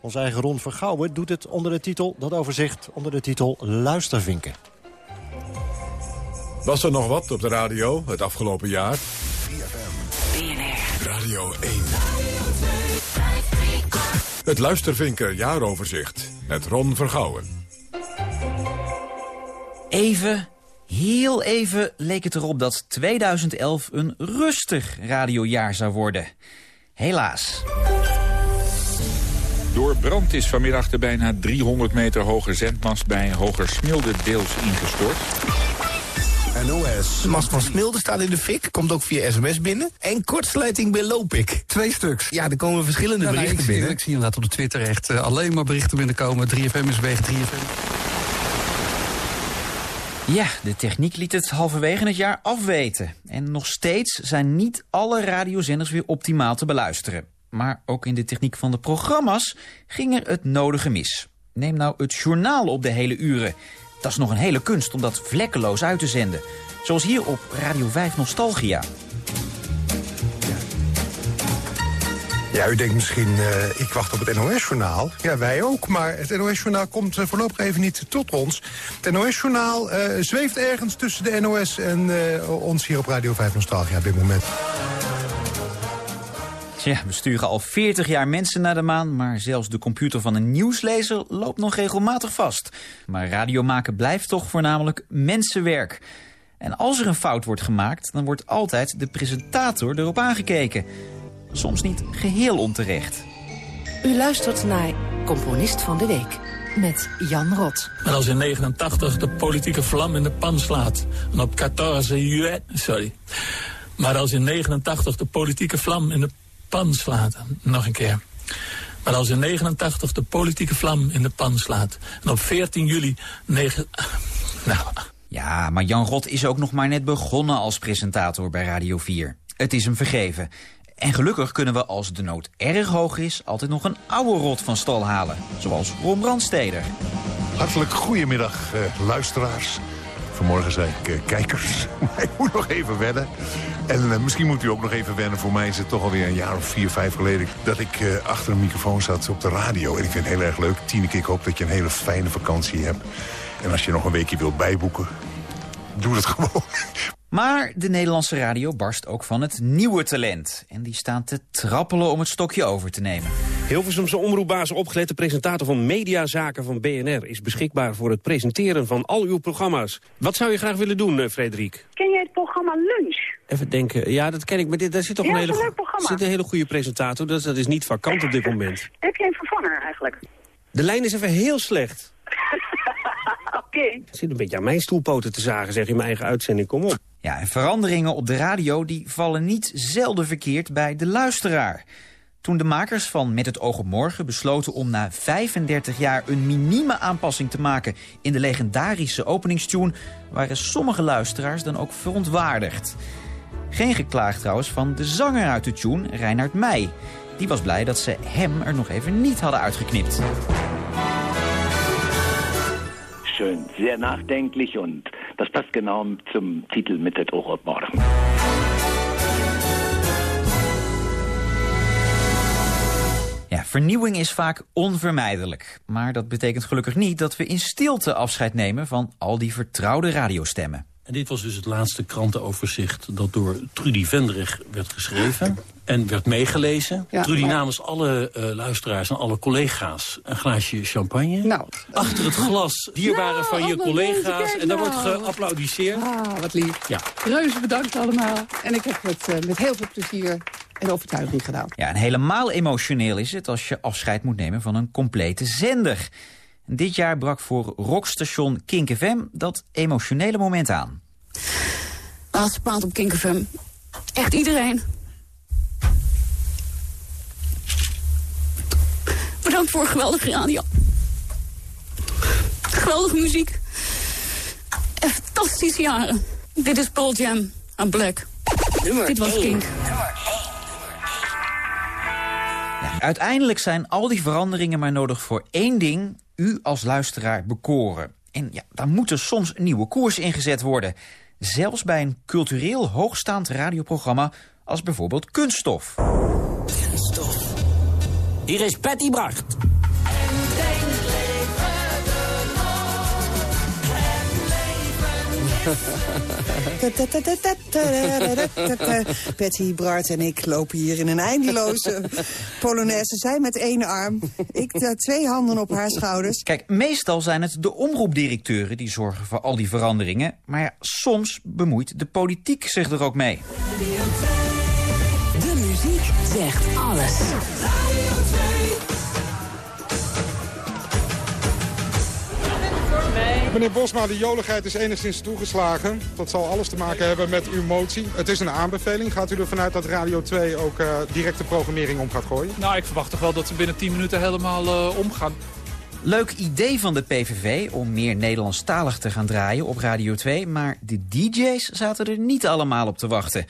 Onze eigen Ron Vergouwen doet het onder de titel, dat overzicht onder de titel Luistervinken. Was er nog wat op de radio het afgelopen jaar? Radio 1. Het Luistervinker jaaroverzicht met Ron Vergouwen. Even, heel even leek het erop dat 2011 een rustig radiojaar zou worden. Helaas. Door brand is vanmiddag de bijna 300 meter hoge zendmast bij Hogersmilde deels ingestort. NOS. De mast van Smilde staat in de fik, komt ook via sms binnen. En kortsluiting bij Lopik. Twee stuks. Ja, er komen verschillende Ja, nee, berichten ik, zie, binnen. ik zie inderdaad op de Twitter echt eh, alleen maar berichten binnenkomen. 3FM is weg, 3FM. Ja, de techniek liet het halverwege het jaar afweten. En nog steeds zijn niet alle radiozenders weer optimaal te beluisteren. Maar ook in de techniek van de programma's ging er het nodige mis. Neem nou het journaal op de hele uren. Dat is nog een hele kunst om dat vlekkeloos uit te zenden. Zoals hier op Radio 5 Nostalgia. Ja, u denkt misschien, eh, ik wacht op het NOS-journaal. Ja, wij ook, maar het NOS-journaal komt eh, voorlopig even niet tot ons. Het NOS-journaal eh, zweeft ergens tussen de NOS en ons hier op Radio 5 Nostalgia op dit moment. Tja, we sturen al 40 jaar mensen naar de maan... maar zelfs de computer van een nieuwslezer loopt nog regelmatig vast. Maar radio maken blijft toch voornamelijk mensenwerk. En als er een fout wordt gemaakt... dan wordt altijd de presentator erop aangekeken. Soms niet geheel onterecht. U luistert naar Componist van de Week met Jan Rot. Maar als in 89 de politieke vlam in de pan slaat. En op 14 juli... Sorry. Maar als in 89 de politieke vlam in de pan slaat. Nog een keer. Maar als in 89 de politieke vlam in de pan slaat. En op 14 juli... 9... Nou... Ja, maar Jan Rot is ook nog maar net begonnen als presentator bij Radio 4. Het is hem vergeven. En gelukkig kunnen we als de nood erg hoog is... altijd nog een oude rot van stal halen. Zoals Ron Brandsteder. Hartelijk goedemiddag, eh, luisteraars. Vanmorgen zei ik eh, kijkers, ik moet nog even wennen. En eh, misschien moet u ook nog even wennen. Voor mij is het toch alweer een jaar of vier, vijf geleden... dat ik eh, achter een microfoon zat op de radio. En ik vind het heel erg leuk. Tineke, ik hoop dat je een hele fijne vakantie hebt. En als je nog een weekje wilt bijboeken, doe het gewoon. Maar de Nederlandse radio barst ook van het nieuwe talent. En die staan te trappelen om het stokje over te nemen. Hilversumse omroepbaas opgelette presentator van Mediazaken van BNR... is beschikbaar voor het presenteren van al uw programma's. Wat zou je graag willen doen, eh, Frederik? Ken jij het programma Lunch? Even denken. Ja, dat ken ik. Maar dit, daar zit toch Ja, een hele, een zit een hele goede presentator. Dat, dat is niet vakant op dit moment. Heb je een vervanger eigenlijk? De lijn is even heel slecht. Oké. Ik zit een beetje aan mijn stoelpoten te zagen, zeg in mijn eigen uitzending. Kom op. Ja, en veranderingen op de radio die vallen niet zelden verkeerd bij de luisteraar. Toen de makers van Met het oog op morgen besloten om na 35 jaar een minieme aanpassing te maken in de legendarische openingstune, waren sommige luisteraars dan ook verontwaardigd. Geen geklaagd trouwens van de zanger uit de tune, Reinhard Meij. Die was blij dat ze hem er nog even niet hadden uitgeknipt. Schön, sehr nachdenklich und das passt genau zum Titel mit het Oog op morgen. Ja, vernieuwing is vaak onvermijdelijk. Maar dat betekent gelukkig niet dat we in stilte afscheid nemen van al die vertrouwde radiostemmen. En dit was dus het laatste krantenoverzicht dat door Trudy Vendrig werd geschreven en werd meegelezen. Ja, Trudy maar- namens alle eh, luisteraars en alle collega's een glaasje champagne. Nou. Achter het glas dierbaren van je collega's. En daar wordt nou. geapplaudisseerd. Ah, wat lief. Ja. Reuze bedankt allemaal. En ik heb het eh, met heel veel plezier en overtuiging gedaan. Ja, en helemaal emotioneel is het als je afscheid moet nemen van een complete zender. Dit jaar brak voor rockstation Kink FM dat emotionele moment aan. Laatste plaat op Kink FM. Echt iedereen. Bedankt voor geweldige radio. Geweldige muziek. En fantastische jaren. Dit is Paul Jam aan Black. Dit was Kink. Uiteindelijk zijn al die veranderingen maar nodig voor één ding... u als luisteraar bekoren. En ja, dan moet er soms een nieuwe koers ingezet worden. Zelfs bij een cultureel hoogstaand radioprogramma... als bijvoorbeeld Kunststof. Hier is Patty Bracht. Patty, Bart en ik lopen hier in een eindeloze polonaise. Zij met één arm, ik eh, twee handen op haar schouders. Kijk, meestal zijn het de omroepdirecteuren die zorgen voor al die veranderingen. Maar ja, soms bemoeit de politiek zich er ook mee. De muziek zegt alles. Meneer Bosma, de joligheid is enigszins toegeslagen. Dat zal alles te maken hebben met uw motie. Het is een aanbeveling. Gaat u ervan uit dat Radio 2 ook uh, directe programmering om gaat gooien? Nou, ik verwacht toch wel dat ze binnen 10 minuten helemaal uh, omgaan. Leuk idee van de PVV om meer Nederlandstalig te gaan draaien op Radio 2... maar de DJ's zaten er niet allemaal op te wachten.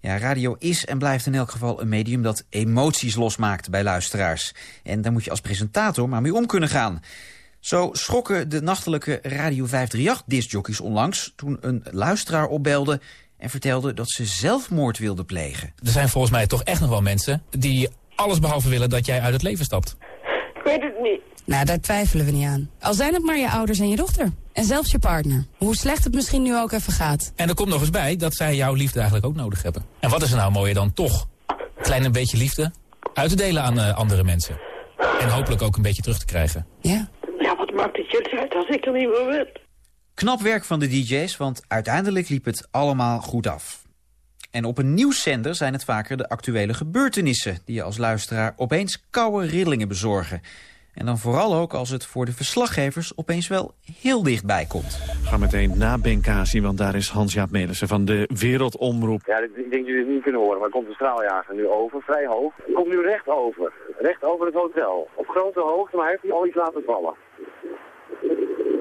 Ja, radio is en blijft in elk geval een medium dat emoties losmaakt bij luisteraars. En daar moet je als presentator maar mee om kunnen gaan. Zo schrokken de nachtelijke Radio 538-discjockeys onlangs... toen een luisteraar opbelde en vertelde dat ze zelfmoord wilde plegen. Er zijn volgens mij toch echt nog wel mensen die alles behalve willen dat jij uit het leven stapt. Ik weet het niet. Nou, daar twijfelen we niet aan. Al zijn het maar je ouders en je dochter. En zelfs je partner. Hoe slecht het misschien nu ook even gaat. En er komt nog eens bij dat zij jouw liefde eigenlijk ook nodig hebben. En wat is er nou mooier dan toch? Een klein beetje liefde uit te delen aan uh, andere mensen. En hopelijk ook een beetje terug te krijgen. Ja. Maakt het jullie uit als ik er niet meer ben? Knap werk van de DJ's, want uiteindelijk liep het allemaal goed af. En op een nieuwszender zijn het vaker de actuele gebeurtenissen... die je als luisteraar opeens koude rillingen bezorgen. En dan vooral ook als het voor de verslaggevers opeens wel heel dichtbij komt. Ga meteen naar Benghazi, want daar is Hans-Jaap Melissen van de Wereldomroep. Ja, ik denk dat jullie het niet kunnen horen, maar komt de straaljager nu over, vrij hoog. Komt nu recht over, recht over het hotel. Op grote hoogte, maar hij heeft al iets laten vallen.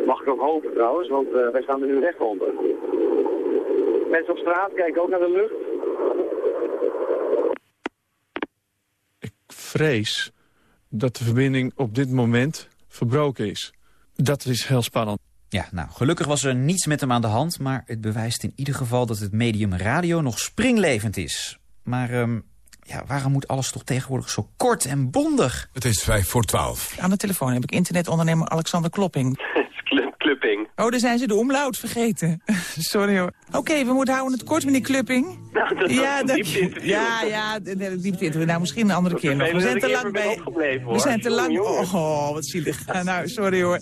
Mag ik ook hopen trouwens, want uh, wij staan er nu recht onder. Mensen op straat kijken ook naar de lucht. Ik vrees dat de verbinding op dit moment verbroken is. Dat is heel spannend. Ja, nou, gelukkig was er niets met hem aan de hand... maar het bewijst in ieder geval dat het medium radio nog springlevend is. Maar um, ja, waarom moet alles toch tegenwoordig zo kort en bondig? Het is vijf voor twaalf. Aan de telefoon heb ik internetondernemer Alexander Klopping. Klupping. Oh, daar zijn ze de omlaut vergeten. Sorry hoor. Oké, okay, we moeten houden het kort, meneer Klupping. Nou, dat ja, dat, ja, ja, diepte interview. Nou, misschien een andere keer nog. We zijn te lang bij. We zijn te lang. Oh, oh, wat zielig. nou, sorry hoor.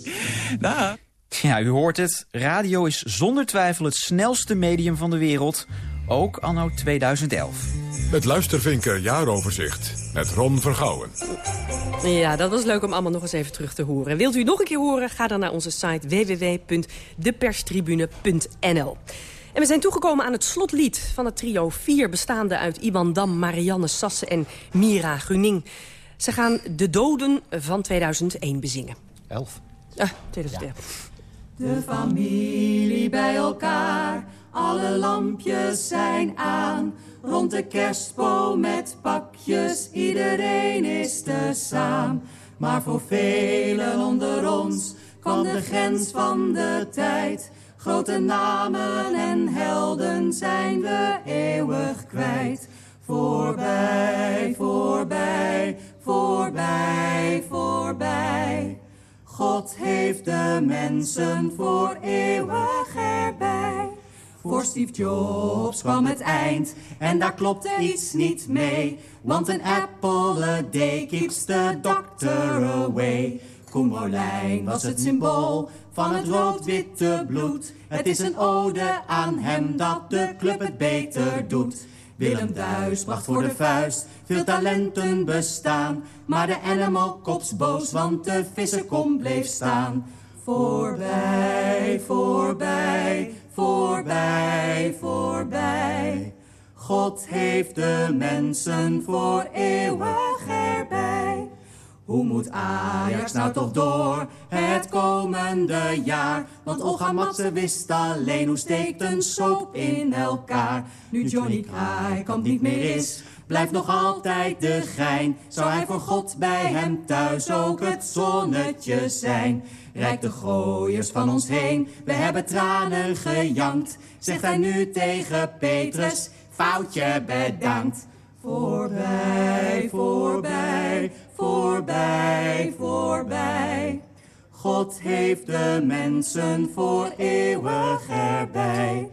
Nou. Ja, u hoort het. Radio is zonder twijfel het snelste medium van de wereld. Ook anno 2011. Het Luistervinker jaaroverzicht met Ron Vergouwen. Ja, dat was leuk om allemaal nog eens even terug te horen. Wilt u nog een keer horen? Ga dan naar onze site www.deperstribune.nl. En we zijn toegekomen aan het slotlied van het trio 4... bestaande uit Iwan Dam, Marianne Sasse en Mira Gruning. Ze gaan De Doden van 2001 bezingen. Elf. Ah, 2001. De familie bij elkaar, alle lampjes zijn aan. Rond de kerstboom met pakjes, iedereen is te saam. Maar voor velen onder ons kwam de grens van de tijd. Grote namen en helden zijn we eeuwig kwijt. Voorbij, voorbij, voorbij, voorbij. God heeft de mensen voor eeuwig erbij. Voor Steve Jobs kwam het eind en daar klopte iets niet mee. Want een apple a day keeps the doctor away. Koen Molijn was het symbool van het rood-witte bloed. Het is een ode aan hem dat de club het beter doet. Willem Duis bracht voor de vuist veel talenten bestaan. Maar de animal kops boos, want de vissenkom bleef staan. Voorbij, voorbij, voorbij, voorbij. God heeft de mensen voor eeuwig erbij. Hoe moet Ajax nou toch door het komende jaar? Want Olga Matze wist alleen hoe steekt een soap in elkaar. Nu Johnny Kraaikamp niet meer is, blijft nog altijd de gein. Zou hij voor God bij hem thuis ook het zonnetje zijn? Rijk de gooiers van ons heen, we hebben tranen gejankt. Zegt hij nu tegen Petrus, foutje bedankt. Voorbij, voorbij, voorbij, voorbij. God heeft de mensen voor eeuwig erbij.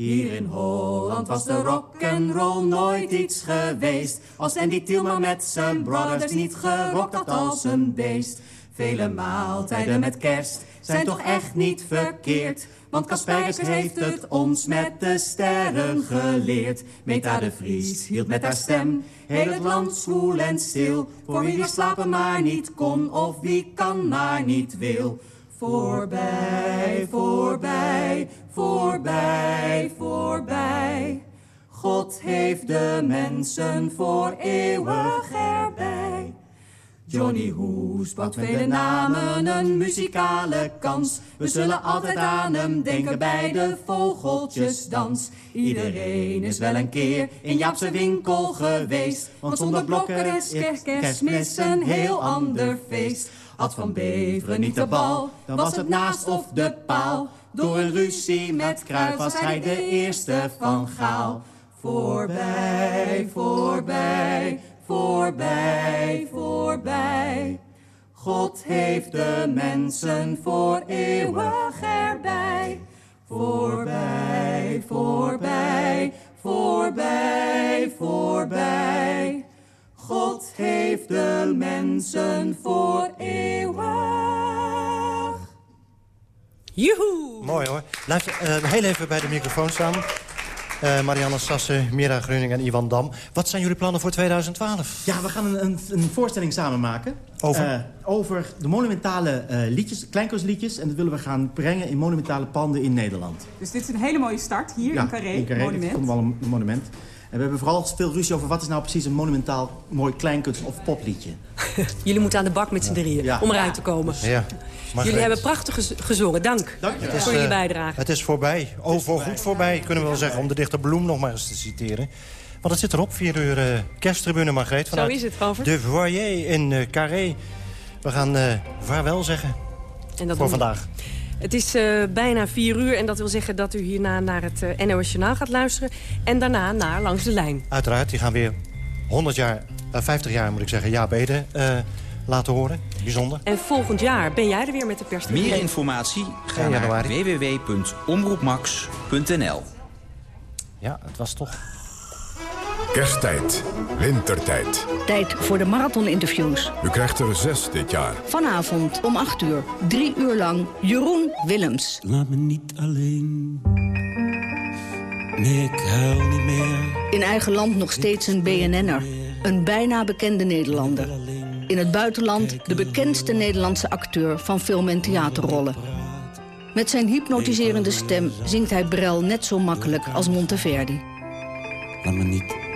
Hier in Holland was de rock and roll nooit iets geweest. Als Andy Tielman met zijn brothers niet gerokt had als een beest. Vele maaltijden met kerst zijn toch echt niet verkeerd. Want Kaspijkers heeft het ons met de sterren geleerd. Meta de Vries hield met haar stem heel het land zwoel en stil. Voor wie slapen maar niet kon of wie kan maar niet wil. Voorbij, voorbij, voorbij, voorbij. God heeft de mensen voor eeuwig erbij. Johnny Hoes pakt vele namen een muzikale kans. We zullen altijd aan hem denken bij de vogeltjesdans. Iedereen is wel een keer in Jaapse winkel geweest. Want zonder blokker is kerstmis een heel ander feest. Had Van Beveren niet de bal, dan was het naast of de paal. Door een ruzie met Kruif was hij de eerste van Gaal. Voorbij, voorbij, voorbij, voorbij. God heeft de mensen voor eeuwig erbij. Voorbij, voorbij, voorbij, voorbij. God heeft de mensen voor eeuwig. Joehoe! Mooi hoor. Blijf uh, heel even bij de microfoon staan. Uh, Marianne Sassen, Mira Gruning en Ivan Dam. Wat zijn jullie plannen voor 2012? Ja, we gaan een, een, een voorstelling samen maken. Over? Uh, over de monumentale uh, liedjes, kleinkunstliedjes. En dat willen we gaan brengen in monumentale panden in Nederland. Dus dit is een hele mooie start hier ja, in Carré, in Carré monument. Dit komt wel een, een monument. En we hebben vooral veel ruzie over wat is nou precies een monumentaal mooi kleinkunst- of popliedje. Jullie moeten aan de bak met z'n drieën Ja. om eruit te komen. Ja. Jullie hebben prachtig gez- gezongen. Dank, Dank je wel. voor eh, jullie bijdrage. Het is voorbij. Oh, voorgoed voorbij, kunnen we wel zeggen. Om de dichter Bloem nog maar eens te citeren. Want het zit erop, vier uur eh, kersttribune Margreet. Zo is het, Govert. De Voyer in eh, Carré. We gaan eh, vaarwel zeggen En dat voor we. Het is eh, bijna vier uur en dat wil zeggen dat u hierna naar het eh, NOS Journaal gaat luisteren. En daarna naar Langs de Lijn. Uiteraard, die gaan weer 100 jaar, eh, 50 jaar moet ik zeggen, Jaap Ede eh, laten horen. Bijzonder. En volgend jaar ben jij er weer met de pers. Meer informatie? Ga 1 naar januari. www.omroepmax.nl Ja, het was toch... Kersttijd, wintertijd. Tijd voor de marathoninterviews. U krijgt er zes dit jaar. Vanavond om 8 uur, drie uur lang, Jeroen Willems. Laat me niet alleen. Nee, ik huil niet meer. In eigen land nog steeds een BNN'er. Een bijna bekende Nederlander. In het buitenland de bekendste Nederlandse acteur van film- en theaterrollen. Met zijn hypnotiserende stem zingt hij Brel net zo makkelijk als Monteverdi. Laat me niet alleen.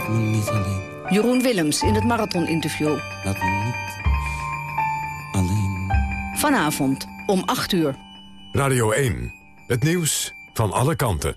Laat me niet alleen. Jeroen Willems in het marathoninterview. Laat me niet alleen. Vanavond om 8 uur. Radio 1. Het nieuws van alle kanten.